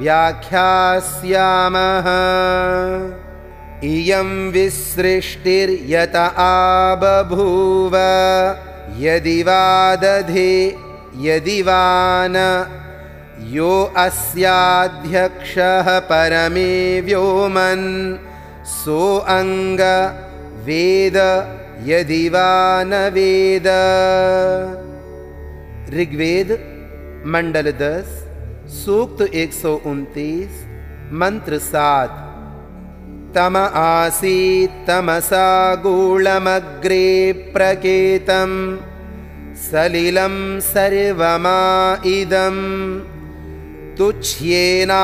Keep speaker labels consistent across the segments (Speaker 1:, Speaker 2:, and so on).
Speaker 1: व्याख्यास्यामः। इयं विसृष्टिर्यत आबभूव। यदि वा दधे यदि वा न यो अस्याध्यक्षः परमे व्योमन् सो अङ्ग वेद यदि वा न वेद। ऋग्वेद मंडल दस सूक्त एक सौ उनतीस मंत्र सात। तम आसीत् तमसा गूळमग्रे प्रकेतं सलिलं सर्वमा इदम्। तुच्छ्येनाभ्वपिहितं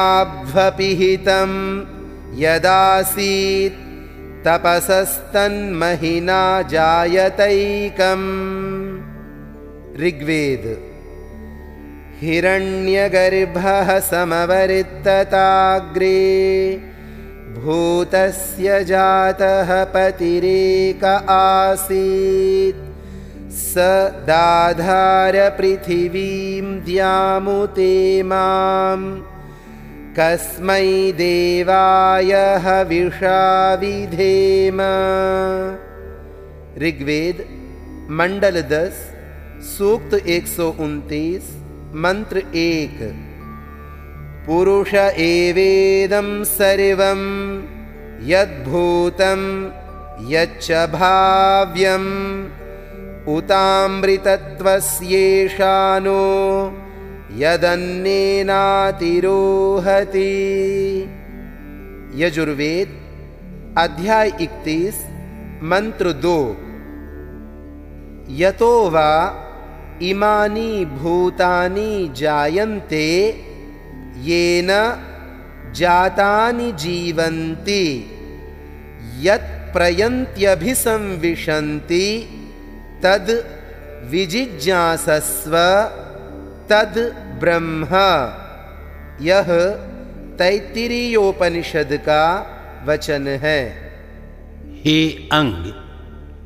Speaker 1: यदासीत् तपसस्तन्महिना जायतैकम्। ऋग्वेद हिरण्यगर्भः समवर्तताग्रे भूतस्य जातः पतिरेक आसीत्। स दाधारपृथिवीं द्यामुते मां। कस्मै देवाय हविषा विधेम ऋग्वेद मंडल दस सूक्त एक सौ उनतीस मंत्र एक। पुरुष एवेदं सर्वं यद्भूतं यच्च भाव्यम्। उतामृतत्वस्येषानो यदन्नेनातिरोहति। यजुर्वेद अध्याय इकतीस मंत्र दो। यतो वा इमानी भूतानि जायन्ते, येन जातानि जीवन्ति, यत् प्रयन्त्यभिसंविशन्ति, तद विजिज्ञासस्व, तद ब्रह्म। यह तैत्तिरीयोपनिषद का वचन। है
Speaker 2: हे अंग,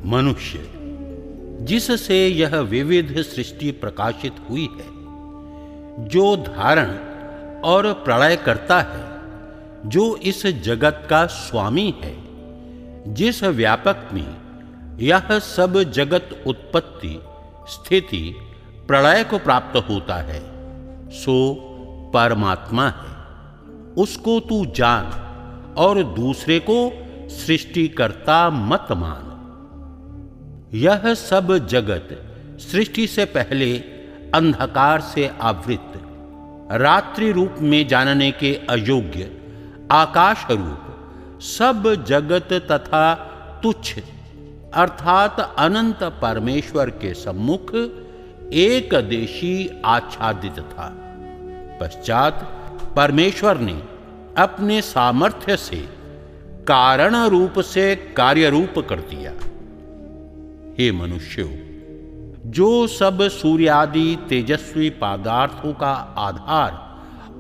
Speaker 2: मनुष्य जिससे यह विविध सृष्टि प्रकाशित हुई है, जो धारण और प्रलय करता है, जो इस जगत का स्वामी है, जिस व्यापक में यह सब जगत उत्पत्ति, स्थिति, प्रलय को प्राप्त होता है, सो परमात्मा है। उसको तू जान और दूसरे को सृष्टिकर्ता मत मान। यह सब जगत सृष्टि से पहले अंधकार से आवृत, रात्रि रूप में जानने के अयोग्य, आकाश रूप, सब जगत तथा तुच्छ, अर्थात अनंत परमेश्वर के सम्मुख एक देशी आच्छादित था। पश्चात परमेश्वर ने अपने सामर्थ्य से कारण रूप से कार्य रूप कर दिया। हे मनुष्यों, जो सब सूर्यादि तेजस्वी पदार्थों का आधार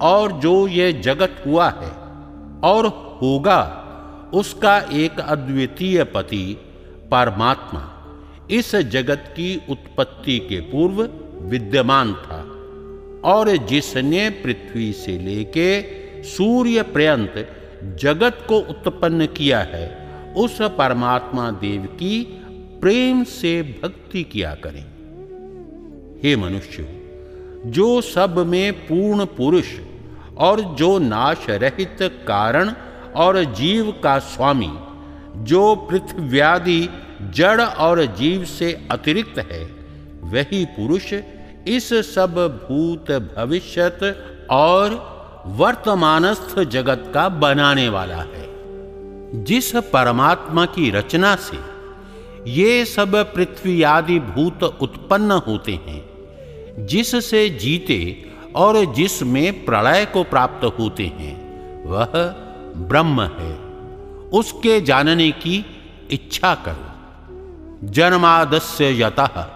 Speaker 2: और जो ये जगत हुआ है और होगा, उसका एक अद्वितीय पति परमात्मा इस जगत की उत्पत्ति के पूर्व विद्यमान था और जिसने पृथ्वी से लेके सूर्य पर्यंत जगत को उत्पन्न किया है, उस परमात्मा देव की प्रेम से भक्ति किया करें। हे मनुष्य, जो सब में पूर्ण पुरुष और जो नाश रहित कारण और जीव का स्वामी, जो पृथ्व्यादि जड़ और जीव से अतिरिक्त है, वही पुरुष इस सब भूत भविष्यत और वर्तमानस्थ जगत का बनाने वाला है। जिस परमात्मा की रचना से ये सब पृथ्वी आदि भूत उत्पन्न होते हैं। जिससे जीते और जिसमें प्रलय को प्राप्त होते हैं, वह ब्रह्म है। उसके जानने की इच्छा करो। जन्मादस्य यतः,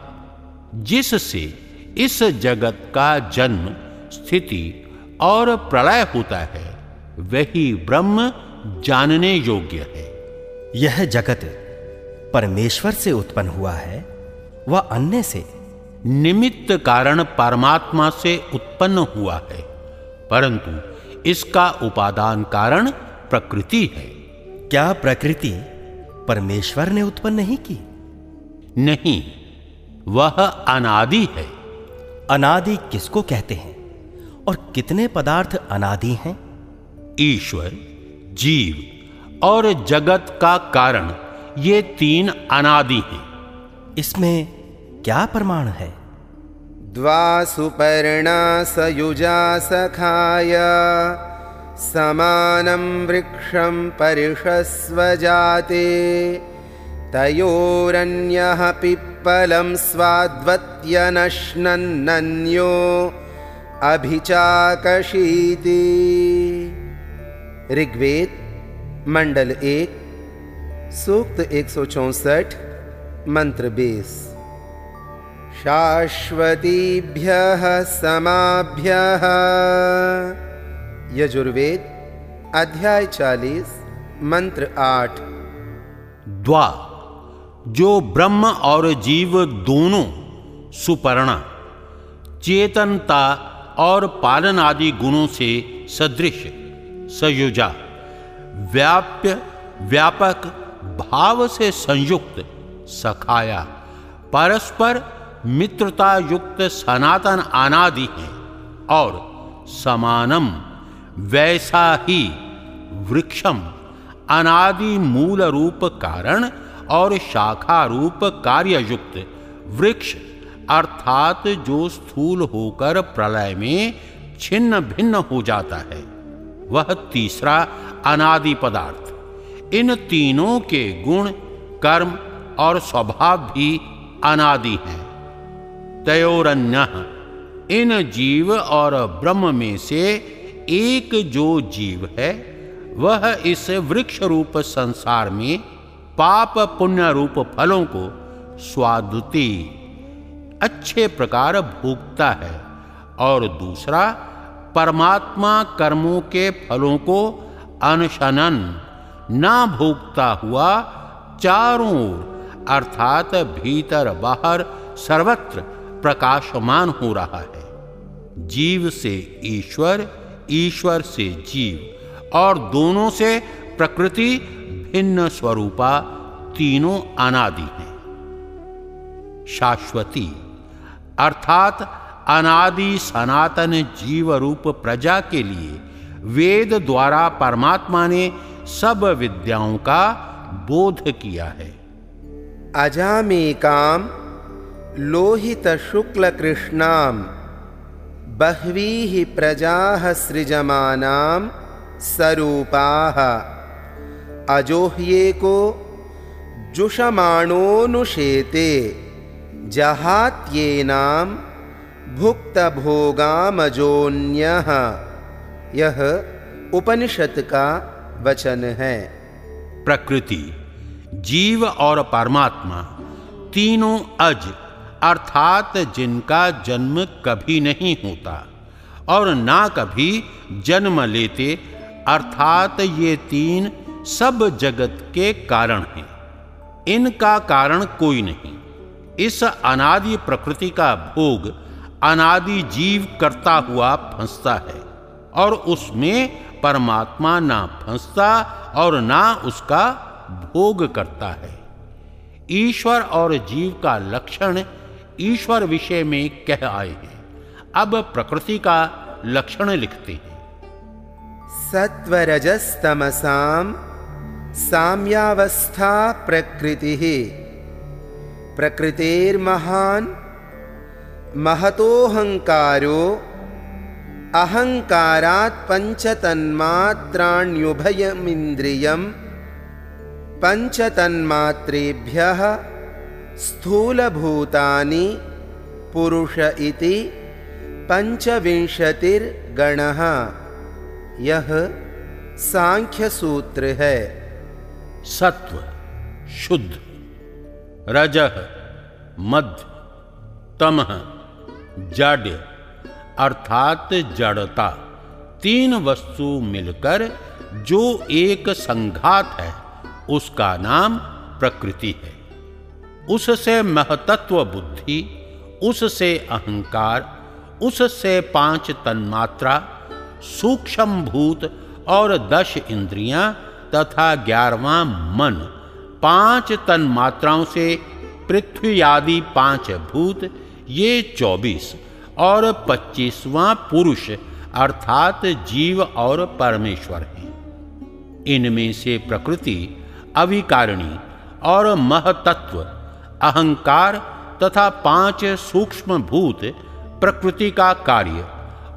Speaker 2: जिससे इस जगत का जन्म, स्थिति और प्रलय होता है, वही ब्रह्म जानने योग्य है।
Speaker 3: यह जगत परमेश्वर से उत्पन्न हुआ है वह अन्य से।
Speaker 2: निमित्त कारण परमात्मा से उत्पन्न हुआ है परंतु इसका उपादान कारण प्रकृति है।
Speaker 3: क्या प्रकृति परमेश्वर ने उत्पन्न नहीं की?
Speaker 2: नहीं वह अनादि है।
Speaker 3: अनादि किसको कहते हैं और कितने पदार्थ अनादि हैं?
Speaker 2: ईश्वर जीव और जगत का कारण ये तीन अनादि हैं।
Speaker 3: इसमें क्या प्रमाण है?
Speaker 1: द्वा सुपर्णा सयुजा सखाय समानं वृक्षं परिषस्व जाते तयोरन्यः पिप्पलं स्वाद्वत्यनश्नन्नन्यो अभिचाकशीति। ऋग्वेद मंडल एक सूक्त एक सौ चौसठ, मंत्र बीस। शाश्वतीभ्यः समाभ्यः। यजुर्वेद, अध्याय चालीस, मंत्र आठ।
Speaker 2: द्वा, जो ब्रह्म और जीव दोनों, सुपर्णा, चेतनता और पालन आदि गुणों से सदृश, सयुजा, व्याप्य, व्यापक भाव से संयुक्त सखाया। परस्पर मित्रता युक्त सनातन अनादि है और समानम वैसा ही वृक्षम अनादि मूल रूप कारण और शाखा रूप कार्य युक्त वृक्ष अर्थात जो स्थूल होकर प्रलय में छिन्न भिन्न हो जाता है। वह तीसरा अनादि पदार्थ। इन तीनों के गुण, कर्म और स्वभाव भी अनादि हैं। तयोरन्य इन जीव और ब्रह्म में से एक जो जीव है, वह इस वृक्ष रूप संसार में पाप पुण्य रूप फलों को स्वादुति, अच्छे प्रकार भोगता है और दूसरा परमात्मा कर्मों के फलों को अनशनन ना भोगता हुआ चारों ओर, अर्थात भीतर बाहर, सर्वत्र प्रकाशमान हो रहा है। जीव से ईश्वर ईश्वर से जीव, और दोनों से प्रकृति भिन्न स्वरूपा तीनों अनादि हैं। शाश्वती, अर्थात अनादि सनातन जीव रूप प्रजा के लिए वेद द्वारा परमात्मा ने सब विद्याओं का बोध किया है।
Speaker 1: अजामेकाम लोहित शुक्ल कृष्णाम बह्वी प्रजा सृजमानाम स्वरूपा अजोह्ये को जुषमाणोनुषेते जहात्येनाम भुक्त भोगामजोन्यः यह उपनिषद का वचन है।
Speaker 2: प्रकृति, जीव और परमात्मा तीनों अज, अर्थात जिनका जन्म कभी नहीं होता और ना कभी जन्म लेते, अर्थात ये तीन सब जगत के कारण हैं। इनका कारण कोई नहीं। इस अनादि प्रकृति का भोग अनादि जीव करता हुआ फंसता है। और उसमें परमात्मा ना फंसता और ना उसका भोग करता है। ईश्वर और जीव का लक्षण ईश्वर विषय में कह आए हैं। अब प्रकृति का लक्षण लिखते हैं।
Speaker 1: सत्वरजस्तमसाम साम्यावस्था प्रकृति। प्रकृतिर्महान महतोहंकारो अहंकारात् पंचतन्मात्राण्युभयमिन्द्रियम् पंचतन्मात्रेभ्यः स्थूलभूतानि पुरुष इति पंचविंशतिर्गणः यह सांख्य सूत्र है।
Speaker 2: सत्व, शुद्ध रजह मध्य तमह जाड्य। अर्थात जड़ता, तीन वस्तु मिलकर जो एक संघात है, उसका नाम प्रकृति है। उससे महतत्व बुद्धि, उससे अहंकार, उससे पाँच तन्मात्रा सूक्ष्म भूत और दश इंद्रियाँ तथा ग्यारहवा मन, पाँच तन्मात्राओं से पृथ्वी आदि पाँच भूत, ये चौबीस और पच्चीसवां पुरुष अर्थात जीव और परमेश्वर हैं। इनमें से प्रकृति, अविकारिणी और महतत्व, अहंकार तथा पाँच सूक्ष्म भूत प्रकृति का कार्य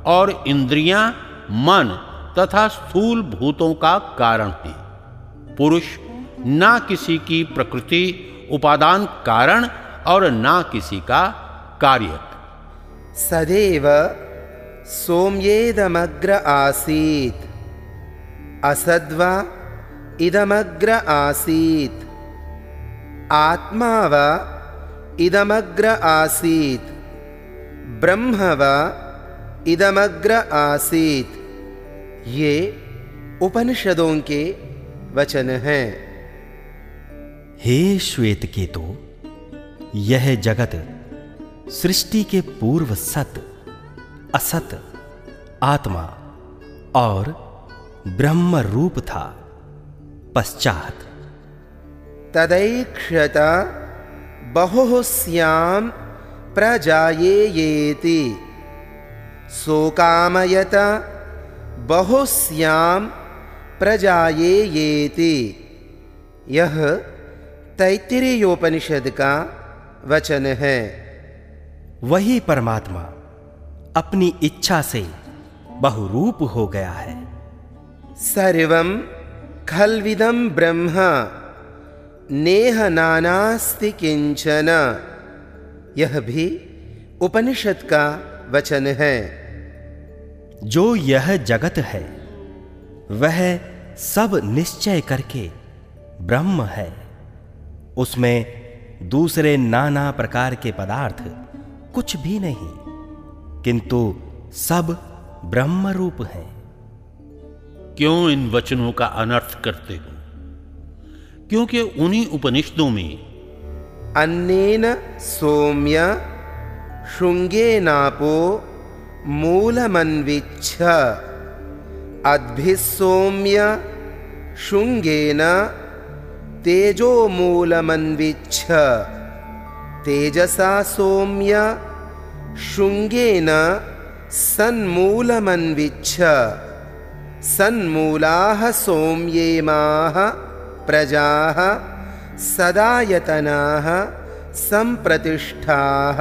Speaker 2: और इंद्रियाँ, मन तथा स्थूल भूतों का कारण है। पुरुष ना किसी की प्रकृति, उपादान, कारण और ना किसी का कार्य।
Speaker 1: सदैव सोम्येदमग्र आसीत्। असद्वा इदमग्र आसीत्। आत्मा वा इदमग्र आसीत्। ब्रह्म वा इदमग्र आसीत्। ये उपनिषदों के वचन हैं।
Speaker 3: हे श्वेत केतु यह जगत सृष्टि के पूर्व सत, असत, आत्मा और ब्रह्म रूप था, पश्चात।
Speaker 1: तदैक्षत बहु बहुस्यां प्रजायेयेति। शोकामयत बहुस्यां प्रजायेयेति। यह तैत्तिरीयोपनिषद का वचन है।
Speaker 3: वही परमात्मा अपनी इच्छा से बहुरूप हो गया है।
Speaker 1: सर्वं खल्विदं ब्रह्म नेह नानास्ति किंचन यह भी उपनिषद का वचन है।
Speaker 3: जो यह जगत है वह सब निश्चय करके ब्रह्म है। उसमें दूसरे नाना प्रकार के पदार्थ कुछ भी नहीं किंतु सब ब्रह्म रूप है।
Speaker 2: क्यों इन वचनों का अनर्थ करते हो? क्योंकि उन्हीं उपनिषदों में
Speaker 1: अन्नेन सौम्य शृंगेनापो मूलमन्विच्छ अद्भिस्सौम्य शृंगेन तेजो मूलमन्विच्छ तेजसा सौम्य शृंगेन सन्मूलमन्विच्छ। सन्मूलाः सौम्येमाः प्रजाः सदायतनाः संप्रतिष्ठाः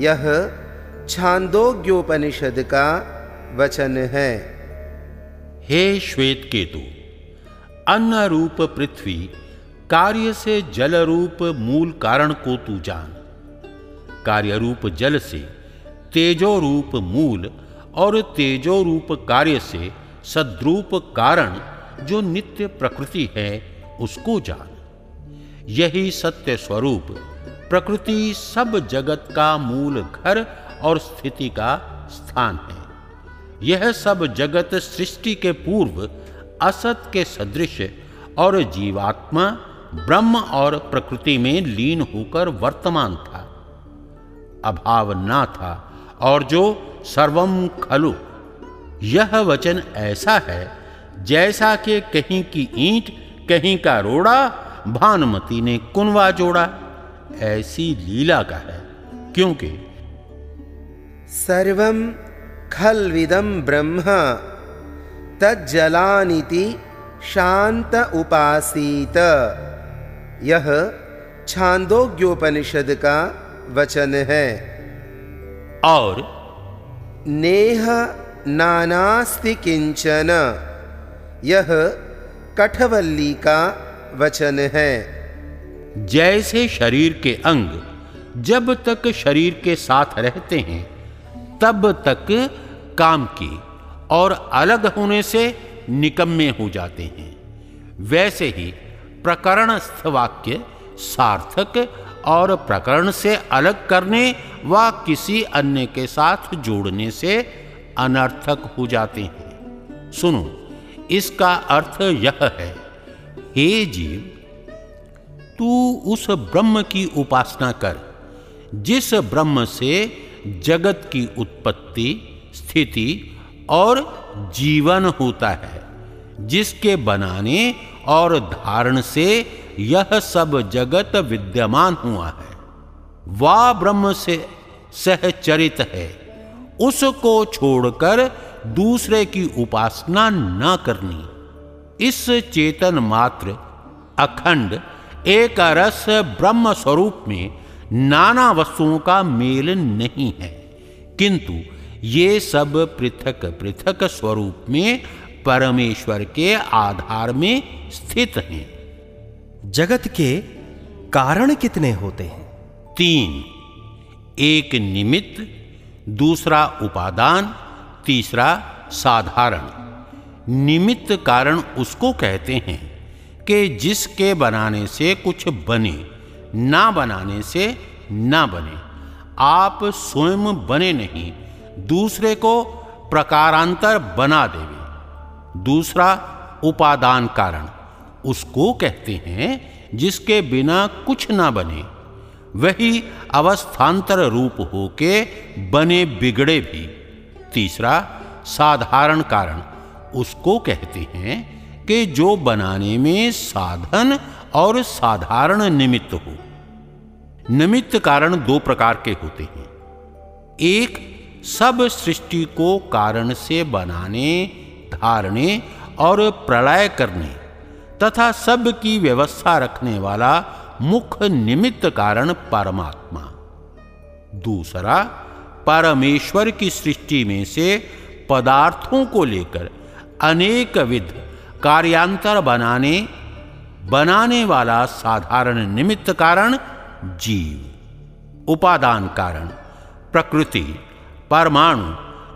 Speaker 1: यह छांदोग्योपनिषद का वचन है।
Speaker 2: हे श्वेत केतु अन्न रूप पृथ्वी कार्य से जल रूप मूल कारण को तू जान। कार्य रूप जल से तेजो रूप मूल और तेजो रूप कार्य से सद्रूप कारण जो नित्य प्रकृति है, उसको जान। यही सत्य स्वरूप प्रकृति सब जगत का मूल घर और स्थिति का स्थान है। यह सब जगत सृष्टि के पूर्व असत के सदृश और जीवात्मा ब्रह्म और प्रकृति में लीन होकर वर्तमान था, अभाव ना था, और जो सर्वम खलु। यह वचन ऐसा है, जैसा कि कहीं की ईंट, कहीं का रोड़ा, भानुमती ने कुनवा जोड़ा। ऐसी लीला का है, क्योंकि
Speaker 1: सर्वं खल्विदं ब्रह्म, तज्जलानिति शांत उपासीत। यह छांदोग्योपनिषद का वचन है।
Speaker 2: और
Speaker 1: नेह नानास्ति किंचन यह कठवल्ली का वचन है।
Speaker 2: जैसे शरीर के अंग जब तक शरीर के साथ रहते हैं तब तक काम की और अलग होने से निकम्मे हो जाते हैं। वैसे ही प्रकरणस्थ वाक्य सार्थक और प्रकरण से अलग करने व किसी अन्य के साथ जोड़ने से अनर्थक हो जाते हैं। सुनो, इसका अर्थ यह है, हे जीव, तू उस ब्रह्म की उपासना कर, जिस ब्रह्म से जगत की उत्पत्ति, स्थिति और जीवन होता है, जिसके बनाने और धारण से यह सब जगत विद्यमान हुआ है। वा ब्रह्म से सहचरित है। उसको छोड़कर दूसरे की उपासना न करनी। इस चेतन मात्र अखंड एक रस ब्रह्म स्वरूप में नाना वस्तुओं का मेल नहीं है। किंतु ये सब पृथक पृथक स्वरूप में परमेश्वर के आधार में स्थित हैं।
Speaker 3: जगत के कारण कितने होते हैं?
Speaker 2: तीन। एक निमित्त दूसरा उपादान तीसरा साधारण। निमित्त कारण उसको कहते हैं कि जिसके बनाने से कुछ बने ना बनाने से ना बने। आप स्वयं बने नहीं दूसरे को प्रकारांतर बना देवे दूसरा उपादान कारण। उसको कहते हैं, जिसके बिना कुछ ना बने। वही अवस्थांतर रूप होके बने बिगड़े भी। तीसरा साधारण कारण। उसको कहते हैं कि जो बनाने में साधन और साधारण निमित्त हो। निमित्त कारण दो प्रकार के होते हैं। एक, सब सृष्टि को कारण से बनाने धारने और प्रलय करने तथा सब की व्यवस्था रखने वाला मुख्य निमित्त कारण परमात्मा। दूसरा, परमेश्वर की सृष्टि में से पदार्थों को लेकर अनेक विध कार्यांतर बनाने बनाने वाला साधारण निमित्त कारण जीव। उपादान कारण प्रकृति, परमाणु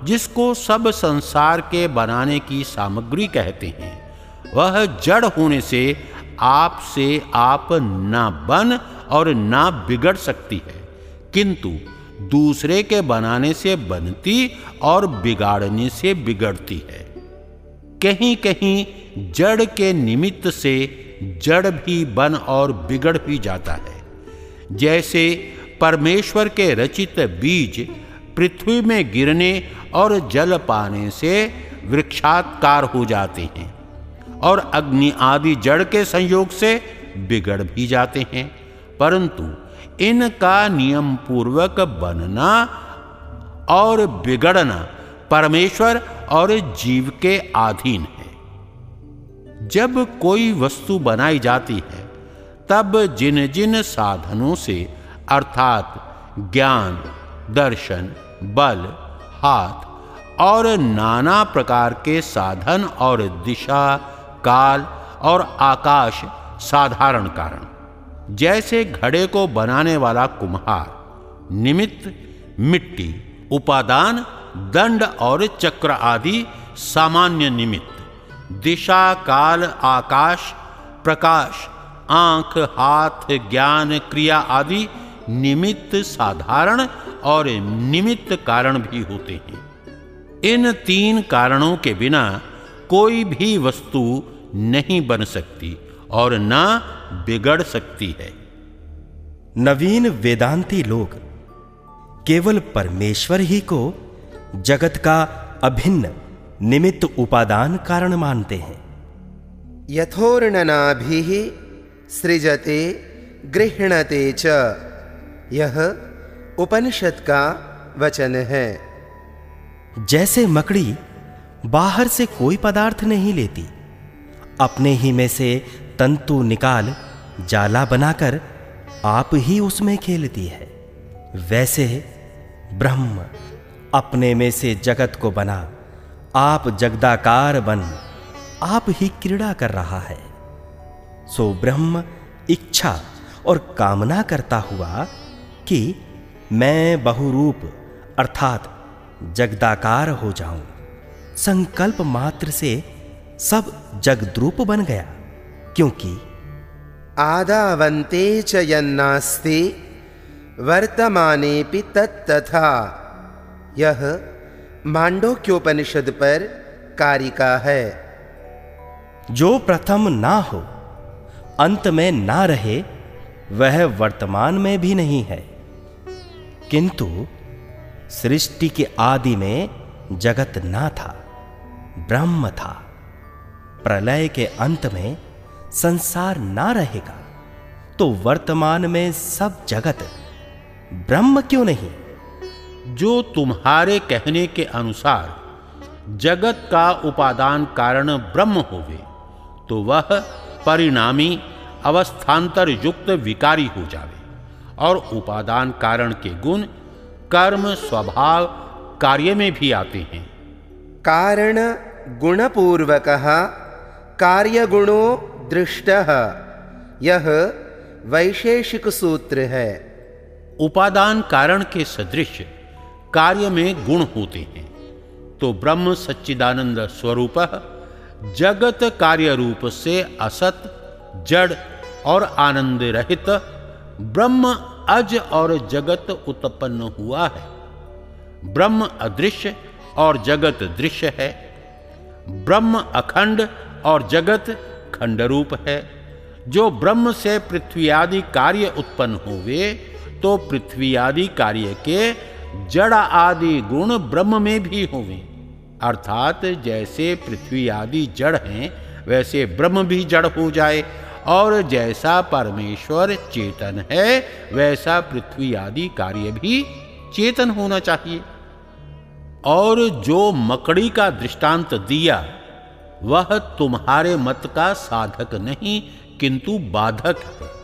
Speaker 2: जिसको सब संसार के बनाने की सामग्री कहते हैं, वह जड़ होने से आप से आप ना बन और ना बिगड़ सकती है। किंतु दूसरे के बनाने से बनती और बिगाड़ने से बिगड़ती है। कहीं कहीं जड़ के निमित्त से जड़ भी बन और बिगड़ भी जाता है। जैसे परमेश्वर के रचित बीज पृथ्वी में गिरने और जल पाने से वृक्षात्कार हो जाते हैं और अग्नि आदि जड़ के संयोग से बिगड़ भी जाते हैं। परंतु इनका नियम पूर्वक बनना और बिगड़ना परमेश्वर और जीव के अधीन है। जब कोई वस्तु बनाई जाती है, तब जिन जिन साधनों से अर्थात ज्ञान, दर्शन बल, हाथ और नाना प्रकार के साधन और दिशा, काल और आकाश साधारण कारण। जैसे घड़े को बनाने वाला कुम्हार, निमित्त मिट्टी, उपादान, दंड और चक्र आदि सामान्य निमित्त, दिशा, काल, आकाश, प्रकाश, आँख, हाथ, ज्ञान, क्रिया आदि निमित्त साधारण और निमित्त कारण भी होते हैं। इन तीन कारणों के बिना कोई भी वस्तु नहीं बन सकती और ना बिगड़ सकती है।
Speaker 3: नवीन वेदांती लोग केवल परमेश्वर ही को जगत का अभिन्न निमित्त उपादान कारण मानते हैं।
Speaker 1: यथोर्णनाभिः सृजते गृहणते च। यह उपनिषद का वचन है।
Speaker 3: जैसे मकड़ी बाहर से कोई पदार्थ नहीं लेती, अपने ही में से तंतु निकाल जाला बनाकर आप ही उसमें खेलती है। वैसे ब्रह्म अपने में से जगत को बना, आप जगदाकार बन, आप ही क्रीड़ा कर रहा है। सो ब्रह्म इच्छा और कामना करता हुआ कि मैं बहुरूप अर्थात जगदाकार हो जाऊँ। संकल्प मात्र से सब जगद्रूप बन गया क्योंकि
Speaker 1: आदावंते च यन्नास्ति वर्तमानेऽपि तत्तथा। यह मांडोक्योपनिषद पर कारिका है।
Speaker 3: जो प्रथम ना हो अंत में ना रहे वह वर्तमान में भी नहीं है। किंतु सृष्टि के आदि में जगत ना था, ब्रह्म था। प्रलय के अंत में संसार ना रहेगा तो वर्तमान में सब जगत ब्रह्म क्यों नहीं?
Speaker 2: जो तुम्हारे कहने के अनुसार जगत का उपादान कारण ब्रह्म होवे तो वह परिणामी अवस्थांतर युक्त विकारी हो जावे। और उपादान कारण के गुण कर्म स्वभाव कार्य में भी आते हैं।
Speaker 1: कारण गुणपूर्वक कार्यगुणो दृष्ट यह वैशेषिक सूत्र है।
Speaker 2: उपादान कारण के सदृश कार्य में गुण होते हैं। तो ब्रह्म सच्चिदानंद स्वरूप जगत कार्य रूप से असत जड़ और आनंद रहित ब्रह्म, अज और जगत उत्पन्न हुआ है। ब्रह्म अदृश्य और जगत दृश्य है। ब्रह्म अखंड और जगत खंड रूप है। जो ब्रह्म से पृथ्वी आदि कार्य उत्पन्न हुए तो पृथ्वी आदि कार्य के जड़ आदि गुण ब्रह्म में भी होवे अर्थात जैसे पृथ्वी आदि जड़ हैं, वैसे ब्रह्म भी जड़ हो जाए। और जैसा परमेश्वर चेतन है, वैसा पृथ्वी आदि कार्य भी चेतन होना चाहिए। और जो मकड़ी का दृष्टांत दिया, वह तुम्हारे मत का साधक नहीं, किंतु बाधक है।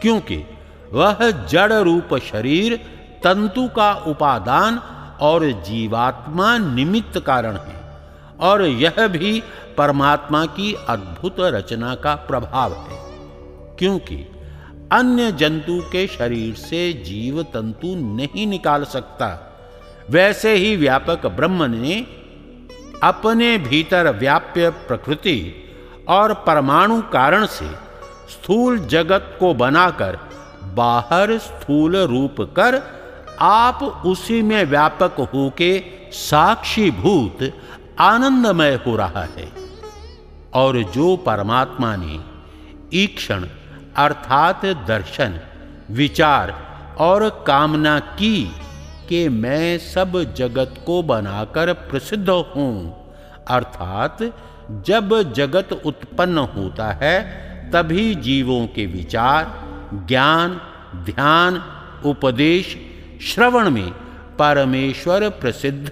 Speaker 2: क्योंकि वह जड़ रूप शरीर, तंतु का उपादान और जीवात्मा निमित्त कारण है। और यह भी परमात्मा की अद्भुत रचना का प्रभाव है, क्योंकि अन्य जंतु के शरीर से जीव तंतु नहीं निकाल सकता। वैसे ही व्यापक ब्रह्म ने अपने भीतर व्याप्य प्रकृति और परमाणु कारण से स्थूल जगत को बनाकर बाहर स्थूल रूप कर आप उसी में व्यापक होके साक्षी भूत आनंदमय हो रहा है। और जो परमात्मा ने ईक्षण अर्थात दर्शन, विचार और कामना की कि मैं सब जगत को बनाकर प्रसिद्ध हूँ, अर्थात जब जगत उत्पन्न होता है, तभी जीवों के विचार, ज्ञान, ध्यान, उपदेश, श्रवण में परमेश्वर प्रसिद्ध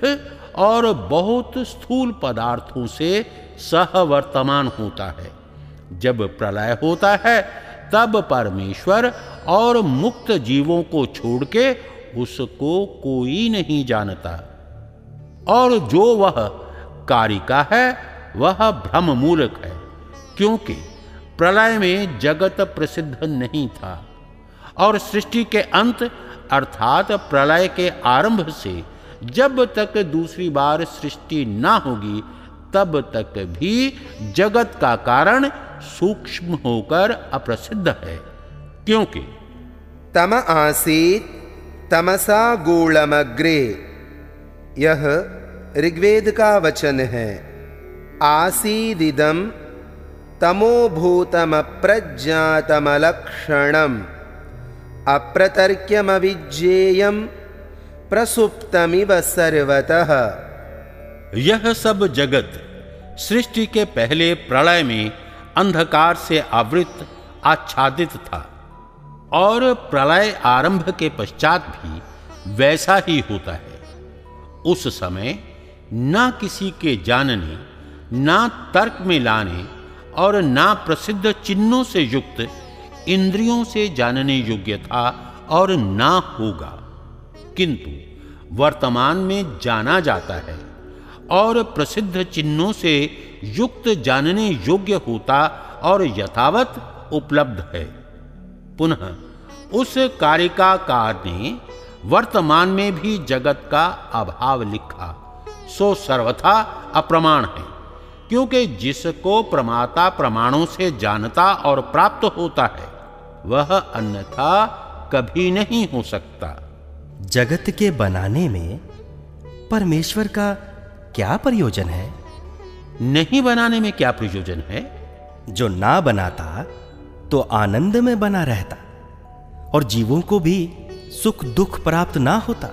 Speaker 2: और बहुत स्थूल पदार्थों से सहवर्तमान होता है। जब प्रलय होता है, तब परमेश्वर और मुक्त जीवों को छोड़ के उसको कोई नहीं जानता। और जो वह कारिका है, वह भ्रम मूलक है, क्योंकि प्रलय में जगत प्रसिद्ध नहीं था। और सृष्टि के अंत, अर्थात प्रलय के आरंभ से जब तक दूसरी बार सृष्टि ना होगी, तब तक भी जगत का कारण सूक्ष्म होकर अप्रसिद्ध है। क्योंकि
Speaker 1: तम आसीत, तमसा गोलमग्रे यह ऋग्वेद का वचन है। आसीदिदम तमोभूतम प्रज्ञातमलक्षणम अप्रतर्क्यमविज्ञेयम। प्रसुप्तमिव सर्वतः।
Speaker 2: यह सब जगत सृष्टि के पहले प्रलय में अंधकार से आवृत, आच्छादित था। और प्रलय आरंभ के पश्चात भी वैसा ही होता है। उस समय ना किसी के जानने, ना तर्क में लाने और ना प्रसिद्ध चिन्हों से युक्त, इंद्रियों से जानने योग्य था और ना होगा। किंतु वर्तमान में जाना जाता है और प्रसिद्ध चिन्हों से युक्त जानने योग्य होता और यथावत उपलब्ध है। पुनः उस कारिकाकार ने वर्तमान में भी जगत का अभाव लिखा, सो सर्वथा अप्रमाण है, क्योंकि जिसको प्रमाता प्रमाणों से जानता और प्राप्त होता है, वह अन्यथा कभी नहीं हो सकता।
Speaker 3: जगत के बनाने में परमेश्वर का क्या प्रयोजन है?
Speaker 2: नहीं बनाने में क्या प्रयोजन है?
Speaker 3: जो ना बनाता तो आनंद में बना रहता और जीवों को भी सुख दुख प्राप्त ना होता।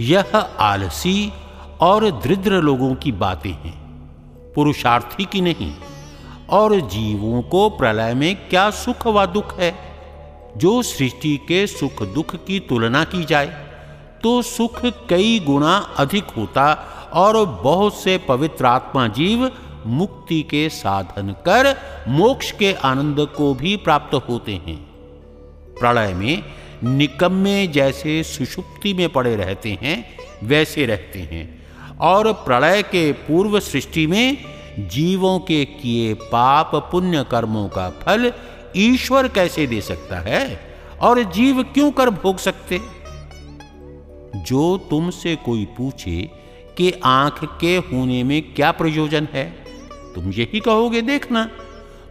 Speaker 2: यह आलसी और दृद्र लोगों की बातें हैं पुरुषार्थी की नहीं और जीवों को प्रलय में क्या सुख व दुख है? जो सृष्टि के सुख दुख की तुलना की जाए तो सुख कई गुना अधिक होता और बहुत से पवित्र आत्मा जीव मुक्ति के साधन कर मोक्ष के आनंद को भी प्राप्त होते हैं। प्रलय में निकम्मे जैसे सुषुप्ति में पड़े रहते हैं, वैसे रहते हैं। और प्रलय के पूर्व सृष्टि में जीवों के किए पाप पुण्य कर्मों का फल ईश्वर कैसे दे सकता है? और जीव क्यों कर भोग सकते? जो तुमसे कोई पूछे कि आँख के होने में क्या प्रयोजन है, तुम यही कहोगे, देखना।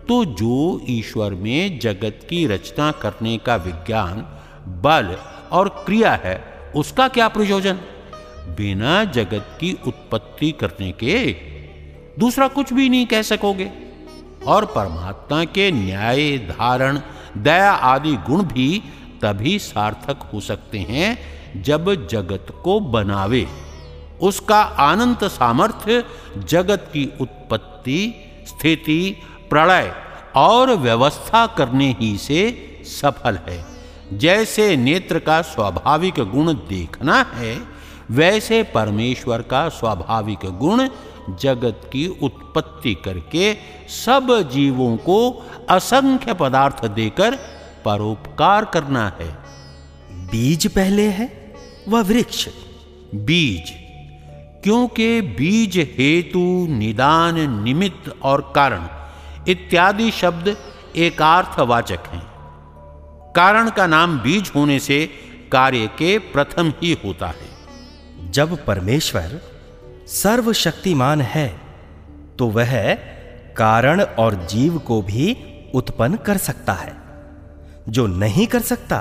Speaker 2: तो जो ईश्वर में जगत की रचना करने का विज्ञान, बल और क्रिया है, उसका क्या प्रयोजन? बिना जगत की उत्पत्ति करने के दूसरा कुछ भी नहीं कह सकोगे। और परमात्मा के न्याय, धारण, दया आदि गुण भी तभी सार्थक हो सकते हैं जब जगत को बनावे। उसका अनंत सामर्थ्य जगत की उत्पत्ति, स्थिति, प्रलय और व्यवस्था करने ही से सफल है। जैसे नेत्र का स्वाभाविक गुण देखना है, वैसे परमेश्वर का स्वाभाविक गुण जगत की उत्पत्ति करके सब जीवों को असंख्य पदार्थ देकर परोपकार करना है।
Speaker 3: बीज पहले है वह वृक्ष।
Speaker 2: बीज क्योंकि बीज हेतु निदान निमित्त और कारण इत्यादि शब्द एकार्थवाचक हैं। कारण का नाम बीज होने से कार्य के प्रथम ही होता है।
Speaker 3: जब परमेश्वर सर्वशक्तिमान है तो वह कारण और जीव को भी उत्पन्न कर सकता है। जो नहीं कर सकता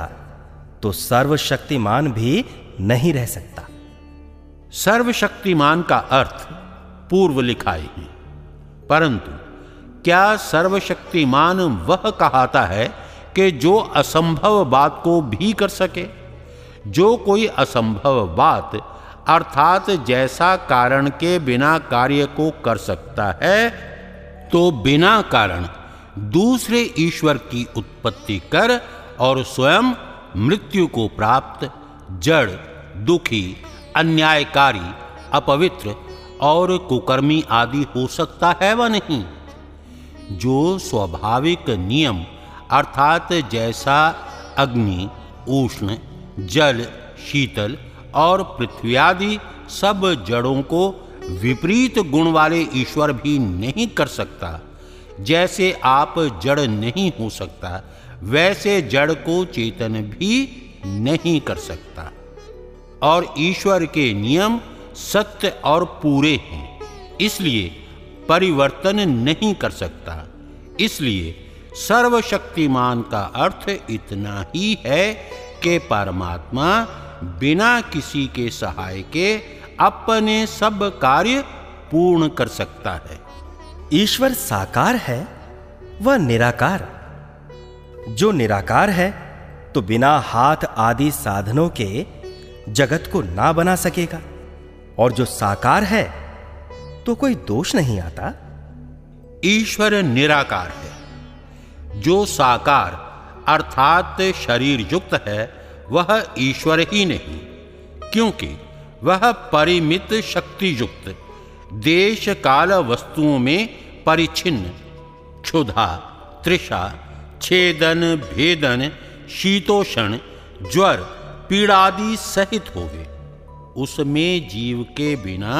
Speaker 3: तो सर्वशक्तिमान भी नहीं रह सकता।
Speaker 2: सर्वशक्तिमान का अर्थ पूर्व लिखा ही, परंतु क्या सर्वशक्तिमान वह कहाता है कि जो असंभव बात को भी कर सके? जो कोई असंभव बात अर्थात जैसा कारण के बिना कार्य को कर सकता है तो बिना कारण दूसरे ईश्वर की उत्पत्ति कर और स्वयं मृत्यु को प्राप्त, जड़, दुखी, अन्यायकारी, अपवित्र और कुकर्मी आदि हो सकता है व नहीं? जो स्वाभाविक नियम, अर्थात जैसा अग्नि, उष्ण, जल, शीतल और पृथ्वी आदि सब जड़ों को विपरीत गुण वाले ईश्वर भी नहीं कर सकता। जैसे आप जड़ नहीं हो सकता, वैसे जड़ को चेतन भी नहीं कर सकता। और ईश्वर के नियम सत्य और पूरे हैं, इसलिए परिवर्तन नहीं कर सकता। इसलिए सर्वशक्तिमान का अर्थ इतना ही है कि परमात्मा बिना किसी के सहाय के अपने सब कार्य पूर्ण कर सकता है।
Speaker 3: ईश्वर साकार है वह निराकार। जो निराकार है तो बिना हाथ आदि साधनों के जगत को ना बना सकेगा। और जो साकार है तो कोई दोष नहीं आता।
Speaker 2: ईश्वर निराकार है। जो साकार अर्थात शरीर युक्त है वह ईश्वर ही नहीं, क्योंकि वह परिमित शक्ति युक्त देश काल वस्तुओं में परिचिन्न क्षुधा, तृषा, छेदन, भेदन, शीतोषण, ज्वर, पीड़ादि सहित होवे। उसमें जीव के बिना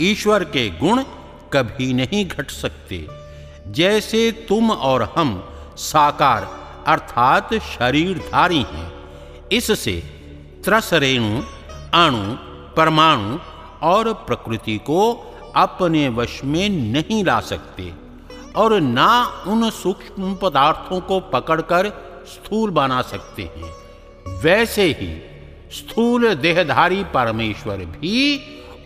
Speaker 2: ईश्वर के गुण कभी नहीं घट सकते। जैसे तुम और हम साकार, अर्थात शरीरधारी हैं इससे त्रस रेणु अणु, परमाणु और प्रकृति को अपने वश में नहीं ला सकते और ना उन सूक्ष्म पदार्थों को पकड़कर स्थूल बना सकते हैं। वैसे ही स्थूल देहधारी परमेश्वर भी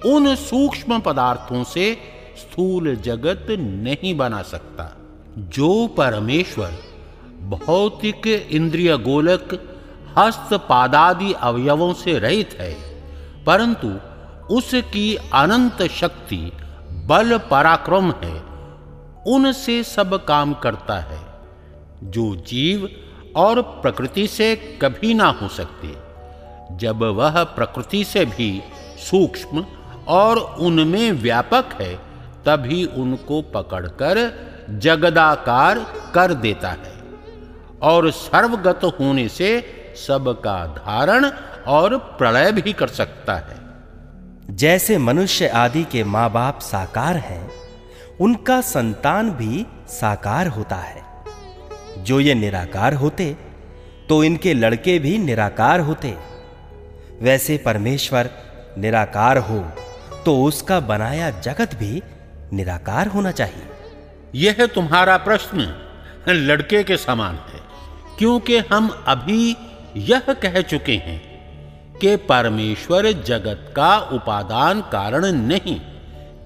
Speaker 2: उन सूक्ष्म पदार्थों से स्थूल जगत नहीं बना सकता। जो परमेश्वर, भौतिक इंद्रिय गोलक हस्त पादादि अवयवों से रहित है, परंतु उसकी अनंत शक्ति बल पराक्रम है, उनसे सब काम करता है, जो जीव और प्रकृति से कभी ना हो सकते। जब वह प्रकृति से भी सूक्ष्म और उनमें व्यापक है, तभी उनको पकड़कर जगदाकार कर देता है और सर्वगत होने से सबका धारण और प्रलय भी कर सकता है।
Speaker 3: जैसे मनुष्य आदि के माँ बाप साकार हैं उनका संतान भी साकार होता है। जो ये निराकार होते तो इनके लड़के भी निराकार होते। वैसे परमेश्वर निराकार हो तो उसका बनाया जगत भी निराकार होना चाहिए।
Speaker 2: यह तुम्हारा प्रश्न लड़के के समान है क्योंकि हम अभी यह कह चुके हैं कि परमेश्वर जगत का उपादान कारण नहीं,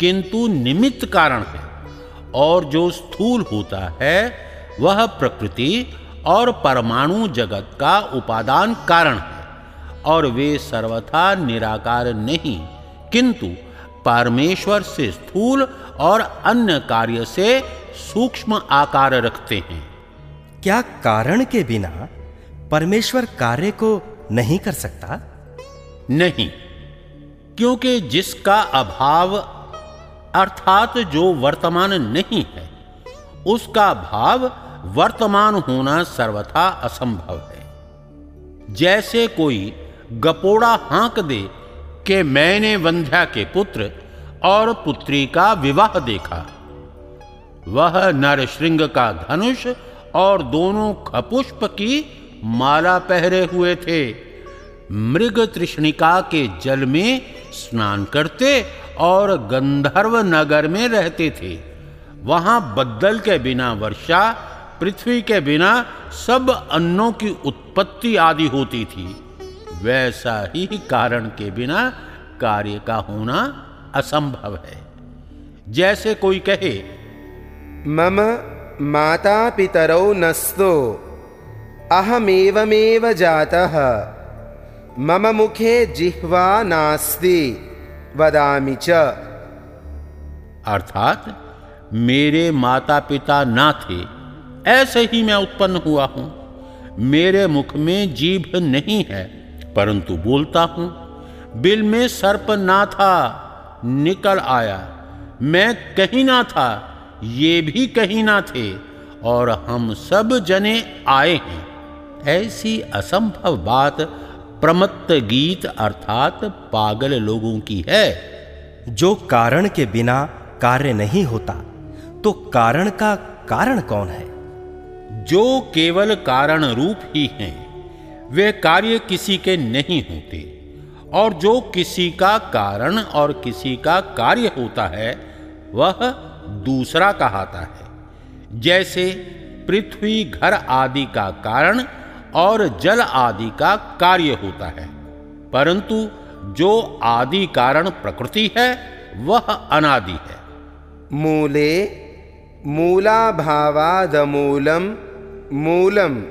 Speaker 2: किंतु निमित्त कारण है, और जो स्थूल होता है, वह प्रकृति और परमाणु जगत का उपादान कारण है, और वे सर्वथा निराकार नहीं, किंतु परमेश्वर से स्थूल और अन्य कार्य से सूक्ष्म आकार रखते हैं।
Speaker 3: क्या कारण के बिना परमेश्वर कार्य को नहीं कर सकता?
Speaker 2: नहीं, क्योंकि जिसका अभाव, अर्थात जो वर्तमान नहीं है, उसका भाव वर्तमान होना सर्वथा असंभव है। जैसे कोई गपोड़ा हाँक दे कि मैंने वंध्या के पुत्र और पुत्री का विवाह देखा, वह नरश्रृंग का धनुष और दोनों खपुष्प की माला पहरे हुए थे। मृग तृष्णिका के जल में स्नान करते और गंधर्व नगर में रहते थे। वहाँ बदल के बिना वर्षा, पृथ्वी के बिना सब अन्नों की उत्पत्ति आदि होती थी। वैसा ही कारण के बिना कार्य का होना असंभव है। जैसे कोई कहे,
Speaker 1: मम माता पितरौ नस्तो। अहमेवमेव जातः। मम मुखे जिह्वा नास्ति, वदामि च।
Speaker 2: अर्थात, मेरे माता पिता ना थे, ऐसे ही मैं उत्पन्न हुआ हूँ। मेरे मुख में जीभ नहीं है, परंतु बोलता हूँ, बिल में सर्प ना था, निकल आया। मैं कहीं ना था, ये भी कहीं ना थे, और हम सब जने आए हैं। ऐसी असंभव बात प्रमत्त गीत अर्थात पागल लोगों की है।
Speaker 3: जो कारण के बिना कार्य नहीं होता तो कारण का कारण कौन है?
Speaker 2: जो केवल कारण रूप ही हैं वे कार्य किसी के नहीं होते। और जो किसी का कारण और किसी का कार्य होता है वह दूसरा कहाता है। जैसे पृथ्वी घर आदि का कारण और जल आदि का कार्य होता है। परंतु जो आदि कारण प्रकृति है वह अनादि है।
Speaker 1: मूले मूलाभावादमूलम मूलम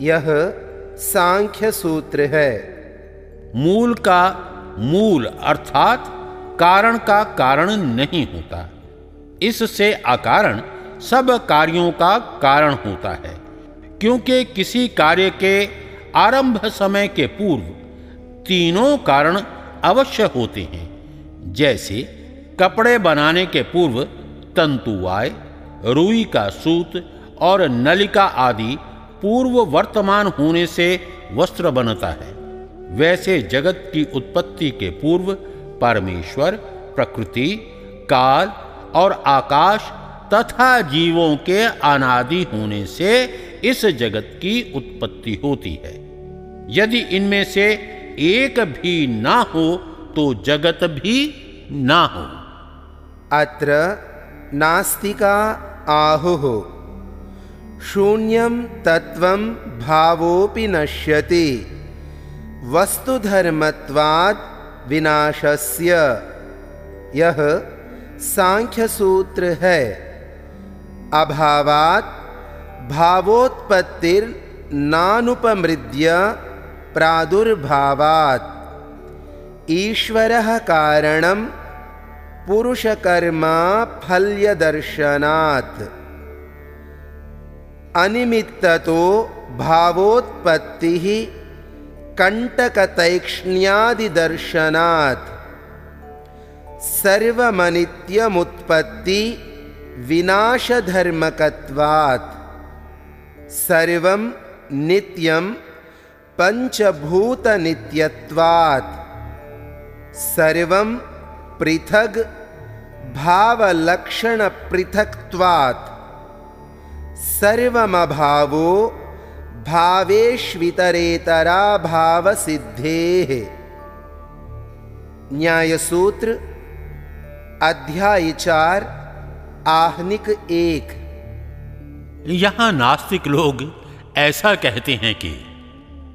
Speaker 1: यह सांख्य सूत्र है।
Speaker 2: मूल का मूल अर्थात कारण का कारण नहीं होता। इससे अकारण सब कार्यों का कारण होता है। क्योंकि किसी कार्य के आरंभ समय के पूर्व तीनों कारण अवश्य होते हैं। जैसे कपड़े बनाने के पूर्व तंतुवाय रुई का सूत और नलिका आदि पूर्व वर्तमान होने से वस्त्र बनता है। वैसे जगत की उत्पत्ति के पूर्व परमेश्वर, प्रकृति, काल और आकाश तथा जीवों के अनादि होने से इस जगत की उत्पत्ति होती है। यदि इनमें से एक भी ना हो तो जगत भी ना हो।
Speaker 1: अत्र नास्तिका आहुः। शून्यं तत्त्वं भावोऽपि नश्यति। वस्तुधर्मत्वात् विनाशस्य। यह सांख्य सूत्र है। अभावात् भावोत्पत्तिर नानुपमृद्य प्रादुर्भावात्। ईश्वरः कारणं पुरुषकर्मा फल्यदर्शनात्। अनिमित्ततो भावोत्पत्तिः कंटकतैक्ष्ण्यादिदर्शनात् सर्वमनित्यमुत्पत्ति विनाशधर्मकत्वात् सर्वं नित्यं पंचभूतनित्यत्वात् सर्वं पृथग् भावलक्षणपृथक्त्वात् सर्वमभावो भावेश्वितरेतरा भाव सिद्धे न्यायसूत्र अध्याय चार आहनिक एक।
Speaker 2: यहाँ नास्तिक लोग ऐसा कहते हैं कि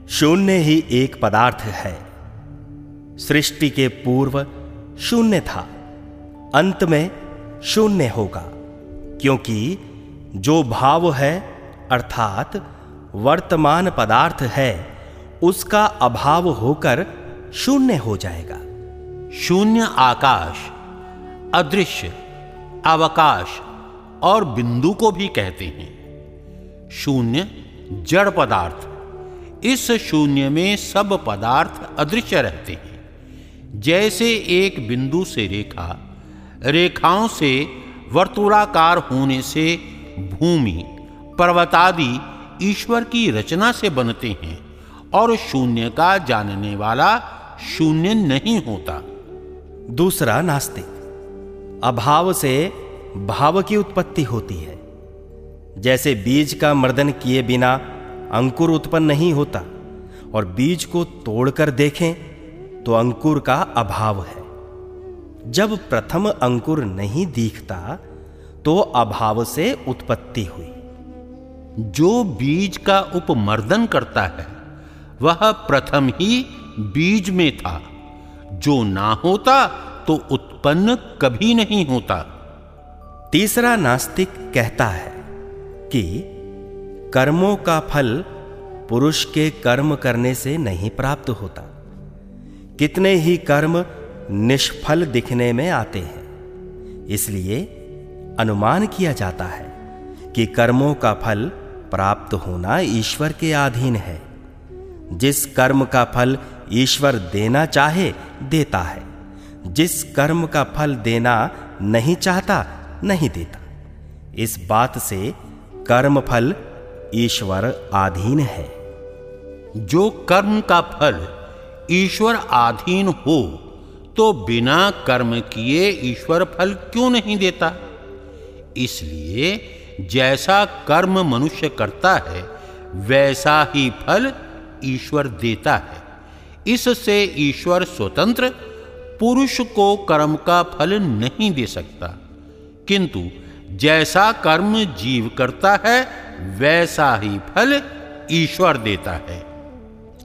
Speaker 3: शून्य ही एक पदार्थ है। सृष्टि के पूर्व शून्य था। अंत में शून्य होगा क्योंकि जो भाव है अर्थात वर्तमान पदार्थ है उसका अभाव होकर शून्य हो जाएगा।
Speaker 2: शून्य आकाश अदृश्य। अवकाश और बिंदु को भी कहते हैं। शून्य जड़ पदार्थ। इस शून्य में सब पदार्थ अदृश्य रहते हैं। जैसे एक बिंदु से रेखा, रेखाओं से वर्तुलाकार होने से भूमि, पर्वतादि ईश्वर की रचना से बनते हैं और शून्य का जानने वाला शून्य नहीं होता।
Speaker 3: दूसरा नास्तिक। अभाव से भाव की उत्पत्ति होती है। जैसे बीज का मर्दन किए बिना अंकुर उत्पन्न नहीं होता और बीज को तोड़कर देखें तो अंकुर का अभाव है। जब प्रथम अंकुर नहीं दिखता तो अभाव से उत्पत्ति हुई।
Speaker 2: जो बीज का उपमर्दन करता है, वह प्रथम ही बीज में था। जो ना होता तो उत्पन्न कभी नहीं होता।
Speaker 3: तीसरा नास्तिक कहता है कि कर्मों का फल पुरुष के कर्म करने से नहीं प्राप्त होता। कितने ही कर्म निष्फल दिखने में आते हैं। इसलिए अनुमान किया जाता है कि कर्मों का फल प्राप्त होना ईश्वर के अधीन है। जिस कर्म का फल ईश्वर देना चाहे, देता है। जिस कर्म का फल देना नहीं चाहता, नहीं देता। इस बात से कर्म फल ईश्वर आधीन है।
Speaker 2: जो कर्म का फल ईश्वर आधीन हो तो बिना कर्म किए ईश्वर फल क्यों नहीं देता? इसलिए जैसा कर्म मनुष्य करता है, वैसा ही फल ईश्वर देता है। इससे ईश्वर स्वतंत्र पुरुष को कर्म का फल नहीं दे सकता। किंतु जैसा कर्म जीव करता है, वैसा ही फल ईश्वर देता है।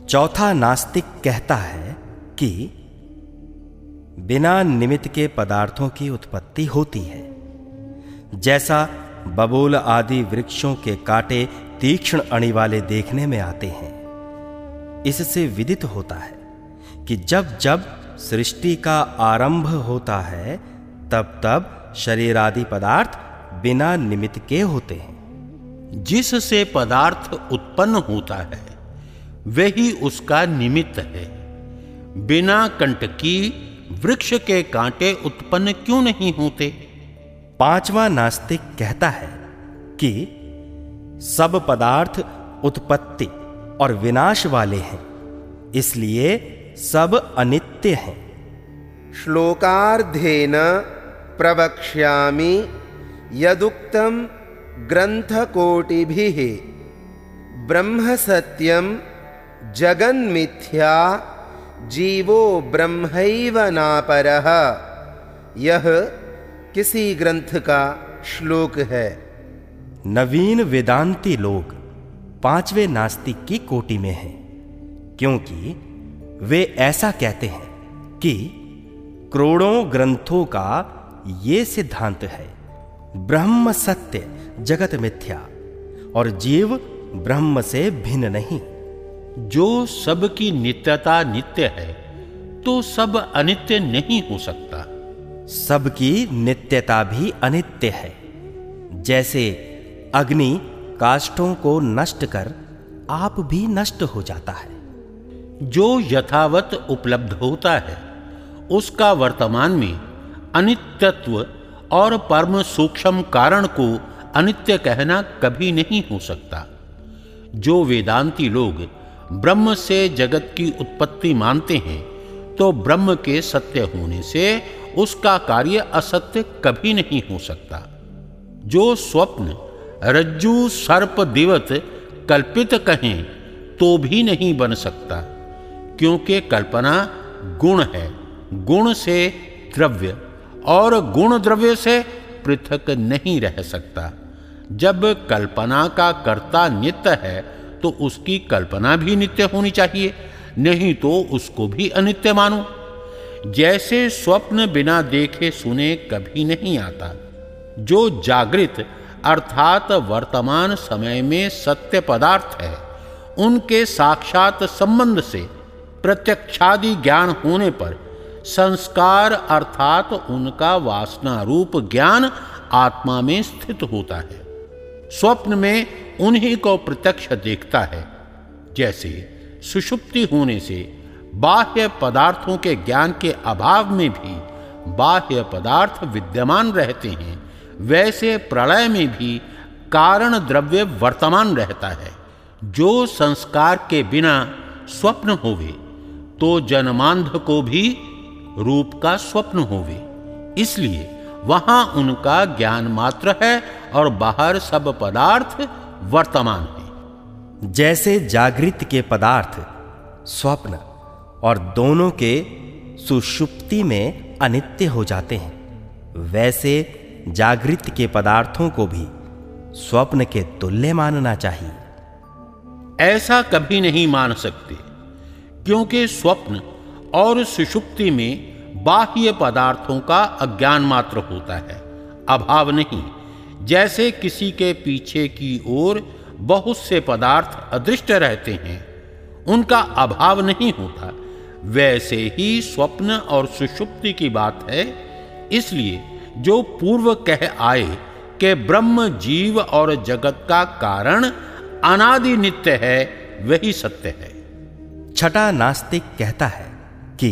Speaker 3: चौथा नास्तिक कहता है कि बिना निमित्त के पदार्थों की उत्पत्ति होती है। जैसा बबूल आदि वृक्षों के कांटे तीक्ष्ण अणि वाले देखने में आते हैं, इससे विदित होता है कि जब जब सृष्टि का आरंभ होता है तब तब शरीर आदि पदार्थ बिना निमित्त के होते हैं।
Speaker 2: जिससे पदार्थ उत्पन्न होता है वही उसका निमित्त है। बिना कंटकी वृक्ष के कांटे उत्पन्न क्यों नहीं होते?
Speaker 3: पांचवा नास्तिक कहता है कि सब पदार्थ उत्पत्ति और विनाश वाले हैं इसलिए सब अनित्य हैं।
Speaker 1: श्लोकार्धेन प्रवक्ष्यामि यदुक्तम ग्रंथकोटि ब्रह्म सत्यम जगन्मिथ्या जीवो ब्रह्मैव नापरः। यह किसी ग्रंथ का श्लोक है।
Speaker 3: नवीन वेदांती लोग पाँचवें नास्तिक की कोटि में हैं क्योंकि वे ऐसा कहते हैं कि करोड़ों ग्रंथों का ये सिद्धांत है, ब्रह्म सत्य जगत मिथ्या, और जीव ब्रह्म से भिन्न नहीं।
Speaker 2: जो सब की नित्यता नित्य है तो सब अनित्य नहीं हो सकता।
Speaker 3: सबकी नित्यता भी अनित्य है। जैसे अग्नि काष्ठों को नष्ट कर आप भी नष्ट हो जाता है।
Speaker 2: जो यथावत उपलब्ध होता है, उसका वर्तमान में अनित्यत्व और परम सूक्ष्म कारण को अनित्य कहना कभी नहीं हो सकता। जो वेदांती लोग ब्रह्म से जगत की उत्पत्ति मानते हैं तो ब्रह्म के सत्य होने से उसका कार्य असत्य कभी नहीं हो सकता। जो स्वप्न रज्जु सर्प दिवत कल्पित कहें तो भी नहीं बन सकता। क्योंकि कल्पना गुण है। गुण से द्रव्य और गुण द्रव्य से पृथक नहीं रह सकता। जब कल्पना का कर्ता नित्य है तो उसकी कल्पना भी नित्य होनी चाहिए, नहीं तो उसको भी अनित्य मानो। जैसे स्वप्न बिना देखे सुने कभी नहीं आता। जो जागृत अर्थात वर्तमान समय में सत्य पदार्थ है, उनके साक्षात संबंध से प्रत्यक्षादि ज्ञान होने पर संस्कार अर्थात उनका वासना रूप ज्ञान आत्मा में स्थित होता है। स्वप्न में उन्हीं को प्रत्यक्ष देखता है। जैसे सुषुप्ति होने से बाह्य पदार्थों के ज्ञान के अभाव में भी बाह्य पदार्थ विद्यमान रहते हैं, वैसे प्रलय में भी कारण द्रव्य वर्तमान रहता है। जो संस्कार के बिना स्वप्न होवे तो जन्मांध को भी रूप का स्वप्न होवे। इसलिए वहाँ उनका ज्ञान मात्र है और बाहर सब पदार्थ वर्तमान है।
Speaker 3: जैसे जागृत के पदार्थ स्वप्न और दोनों के सुषुप्ति में अनित्य हो जाते हैं वैसे जागृत के पदार्थों को भी स्वप्न के तुल्य मानना चाहिए।
Speaker 2: ऐसा कभी नहीं मान सकते। क्योंकि स्वप्न और सुषुप्ति में बाह्य पदार्थों का अज्ञान मात्र होता है। अभाव नहीं। जैसे किसी के पीछे की ओर बहुत से पदार्थ अदृष्ट रहते हैं, उनका अभाव नहीं होता। वैसे ही स्वप्न और सुषुप्ति की बात है, इसलिए जो पूर्व कह आए कि ब्रह्म जीव और जगत का कारण अनादि नित्य है, वही सत्य है।
Speaker 3: छठा नास्तिक कहता है कि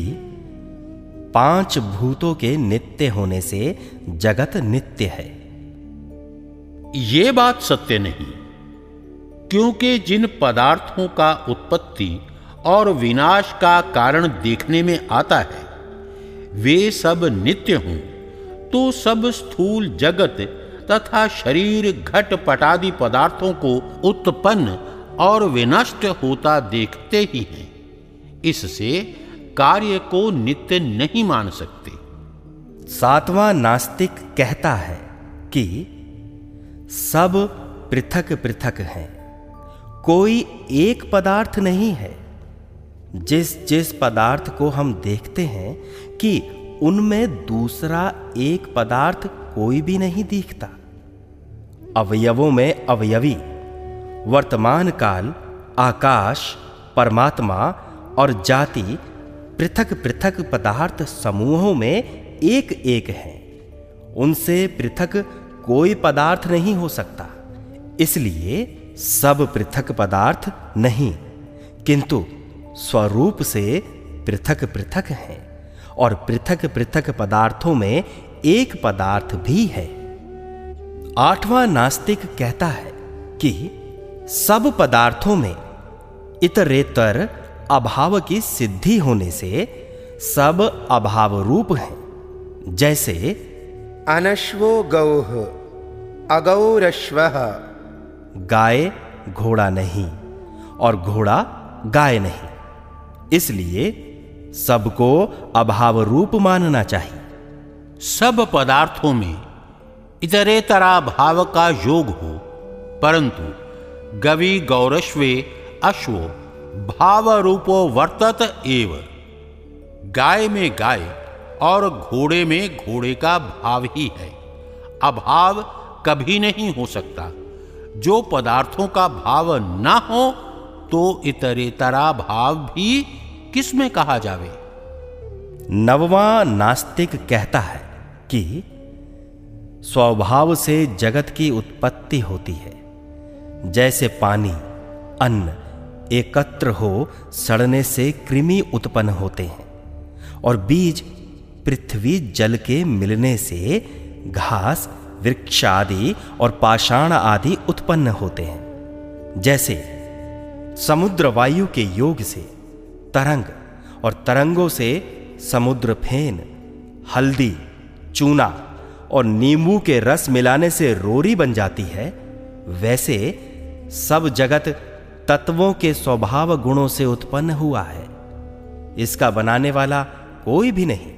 Speaker 3: पाँच भूतों के नित्य होने से जगत नित्य है।
Speaker 2: यह बात सत्य नहीं, क्योंकि जिन पदार्थों का उत्पत्ति और विनाश का कारण देखने में आता है, वे सब नित्य हों तो सब स्थूल जगत तथा शरीर घट पटादि पदार्थों को उत्पन्न और विनष्ट होता देखते ही हैं। इससे कार्य को नित्य नहीं मान सकते।
Speaker 3: सातवां नास्तिक कहता है कि सब पृथक पृथक हैं। कोई एक पदार्थ नहीं है। जिस जिस पदार्थ को हम देखते हैं कि उनमें दूसरा एक पदार्थ कोई भी नहीं दिखता। अवयवों में अवयवी, वर्तमान काल, आकाश, परमात्मा और जाति पृथक पृथक पदार्थ समूहों में एक एक हैं। उनसे पृथक कोई पदार्थ नहीं हो सकता। इसलिए सब पृथक पदार्थ नहीं, किंतु स्वरूप से पृथक पृथक हैं और पृथक पृथक पदार्थों में एक पदार्थ भी है। आठवां नास्तिक कहता है कि सब पदार्थों में इतरेतर अभाव की सिद्धि होने से सब अभाव रूप हैं। जैसे
Speaker 1: अनश्वो गौह अगौरश्व।
Speaker 3: गाय घोड़ा नहीं और घोड़ा गाय नहीं। इसलिए सबको अभाव रूप मानना चाहिए।
Speaker 2: सब पदार्थों में इतरेतरा भाव का योग हो परंतु गवि गौरश्वे अश्वो भाव रूपो वर्तत एव। गाय में गाय और घोड़े में घोड़े का भाव ही है। अभाव कभी नहीं हो सकता। जो पदार्थों का भाव ना हो तो इतरेतरा भाव भी किसमें कहा जावे?
Speaker 3: नववा नास्तिक कहता है कि स्वभाव से जगत की उत्पत्ति होती है। जैसे पानी, अन्न एकत्र हो, सड़ने से कृमि उत्पन्न होते हैं और बीज पृथ्वी जल के मिलने से घास, वृक्ष आदि और पाषाण आदि उत्पन्न होते हैं। जैसे समुद्र वायु के योग से तरंग और तरंगों से समुद्र फेन, हल्दी, चूना और नींबू के रस मिलाने से रोरी बन जाती है, वैसे सब जगत तत्वों के स्वभाव गुणों से उत्पन्न हुआ है। इसका बनाने वाला कोई भी नहीं।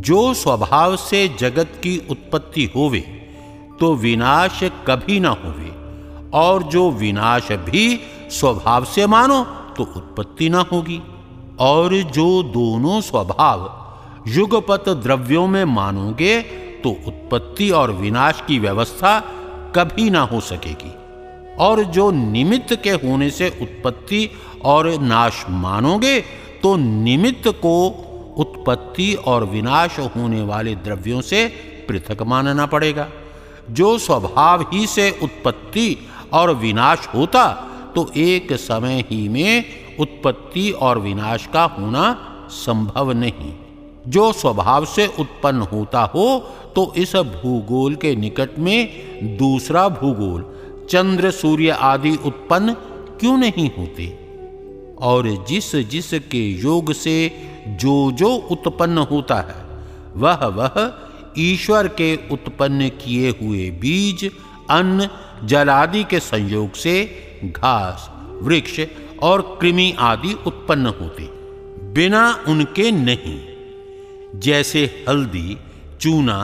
Speaker 2: जो स्वभाव से जगत की उत्पत्ति होवे तो विनाश कभी ना होवे, और जो विनाश भी स्वभाव से मानो तो उत्पत्ति ना होगी। और जो दोनों स्वभाव युगपत द्रव्यों में मानोगे तो उत्पत्ति और विनाश की व्यवस्था कभी ना हो सकेगी। और जो निमित्त के होने से उत्पत्ति और नाश मानोगे तो निमित्त को उत्पत्ति और विनाश होने वाले द्रव्यों से पृथक मानना पड़ेगा। जो स्वभाव ही से उत्पत्ति और विनाश होता तो एक समय ही में उत्पत्ति और विनाश का होना संभव नहीं। जो स्वभाव से उत्पन्न होता हो तो इस भूगोल के निकट में दूसरा भूगोल चंद्र, सूर्य आदि उत्पन्न क्यों नहीं होते? और जिस जिस के योग से जो जो उत्पन्न होता है, वह वह ईश्वर के उत्पन्न किए हुए बीज, अन्न जल आदि के संयोग से घास, वृक्ष और कृमि आदि उत्पन्न होते, बिना उनके नहीं। जैसे हल्दी, चूना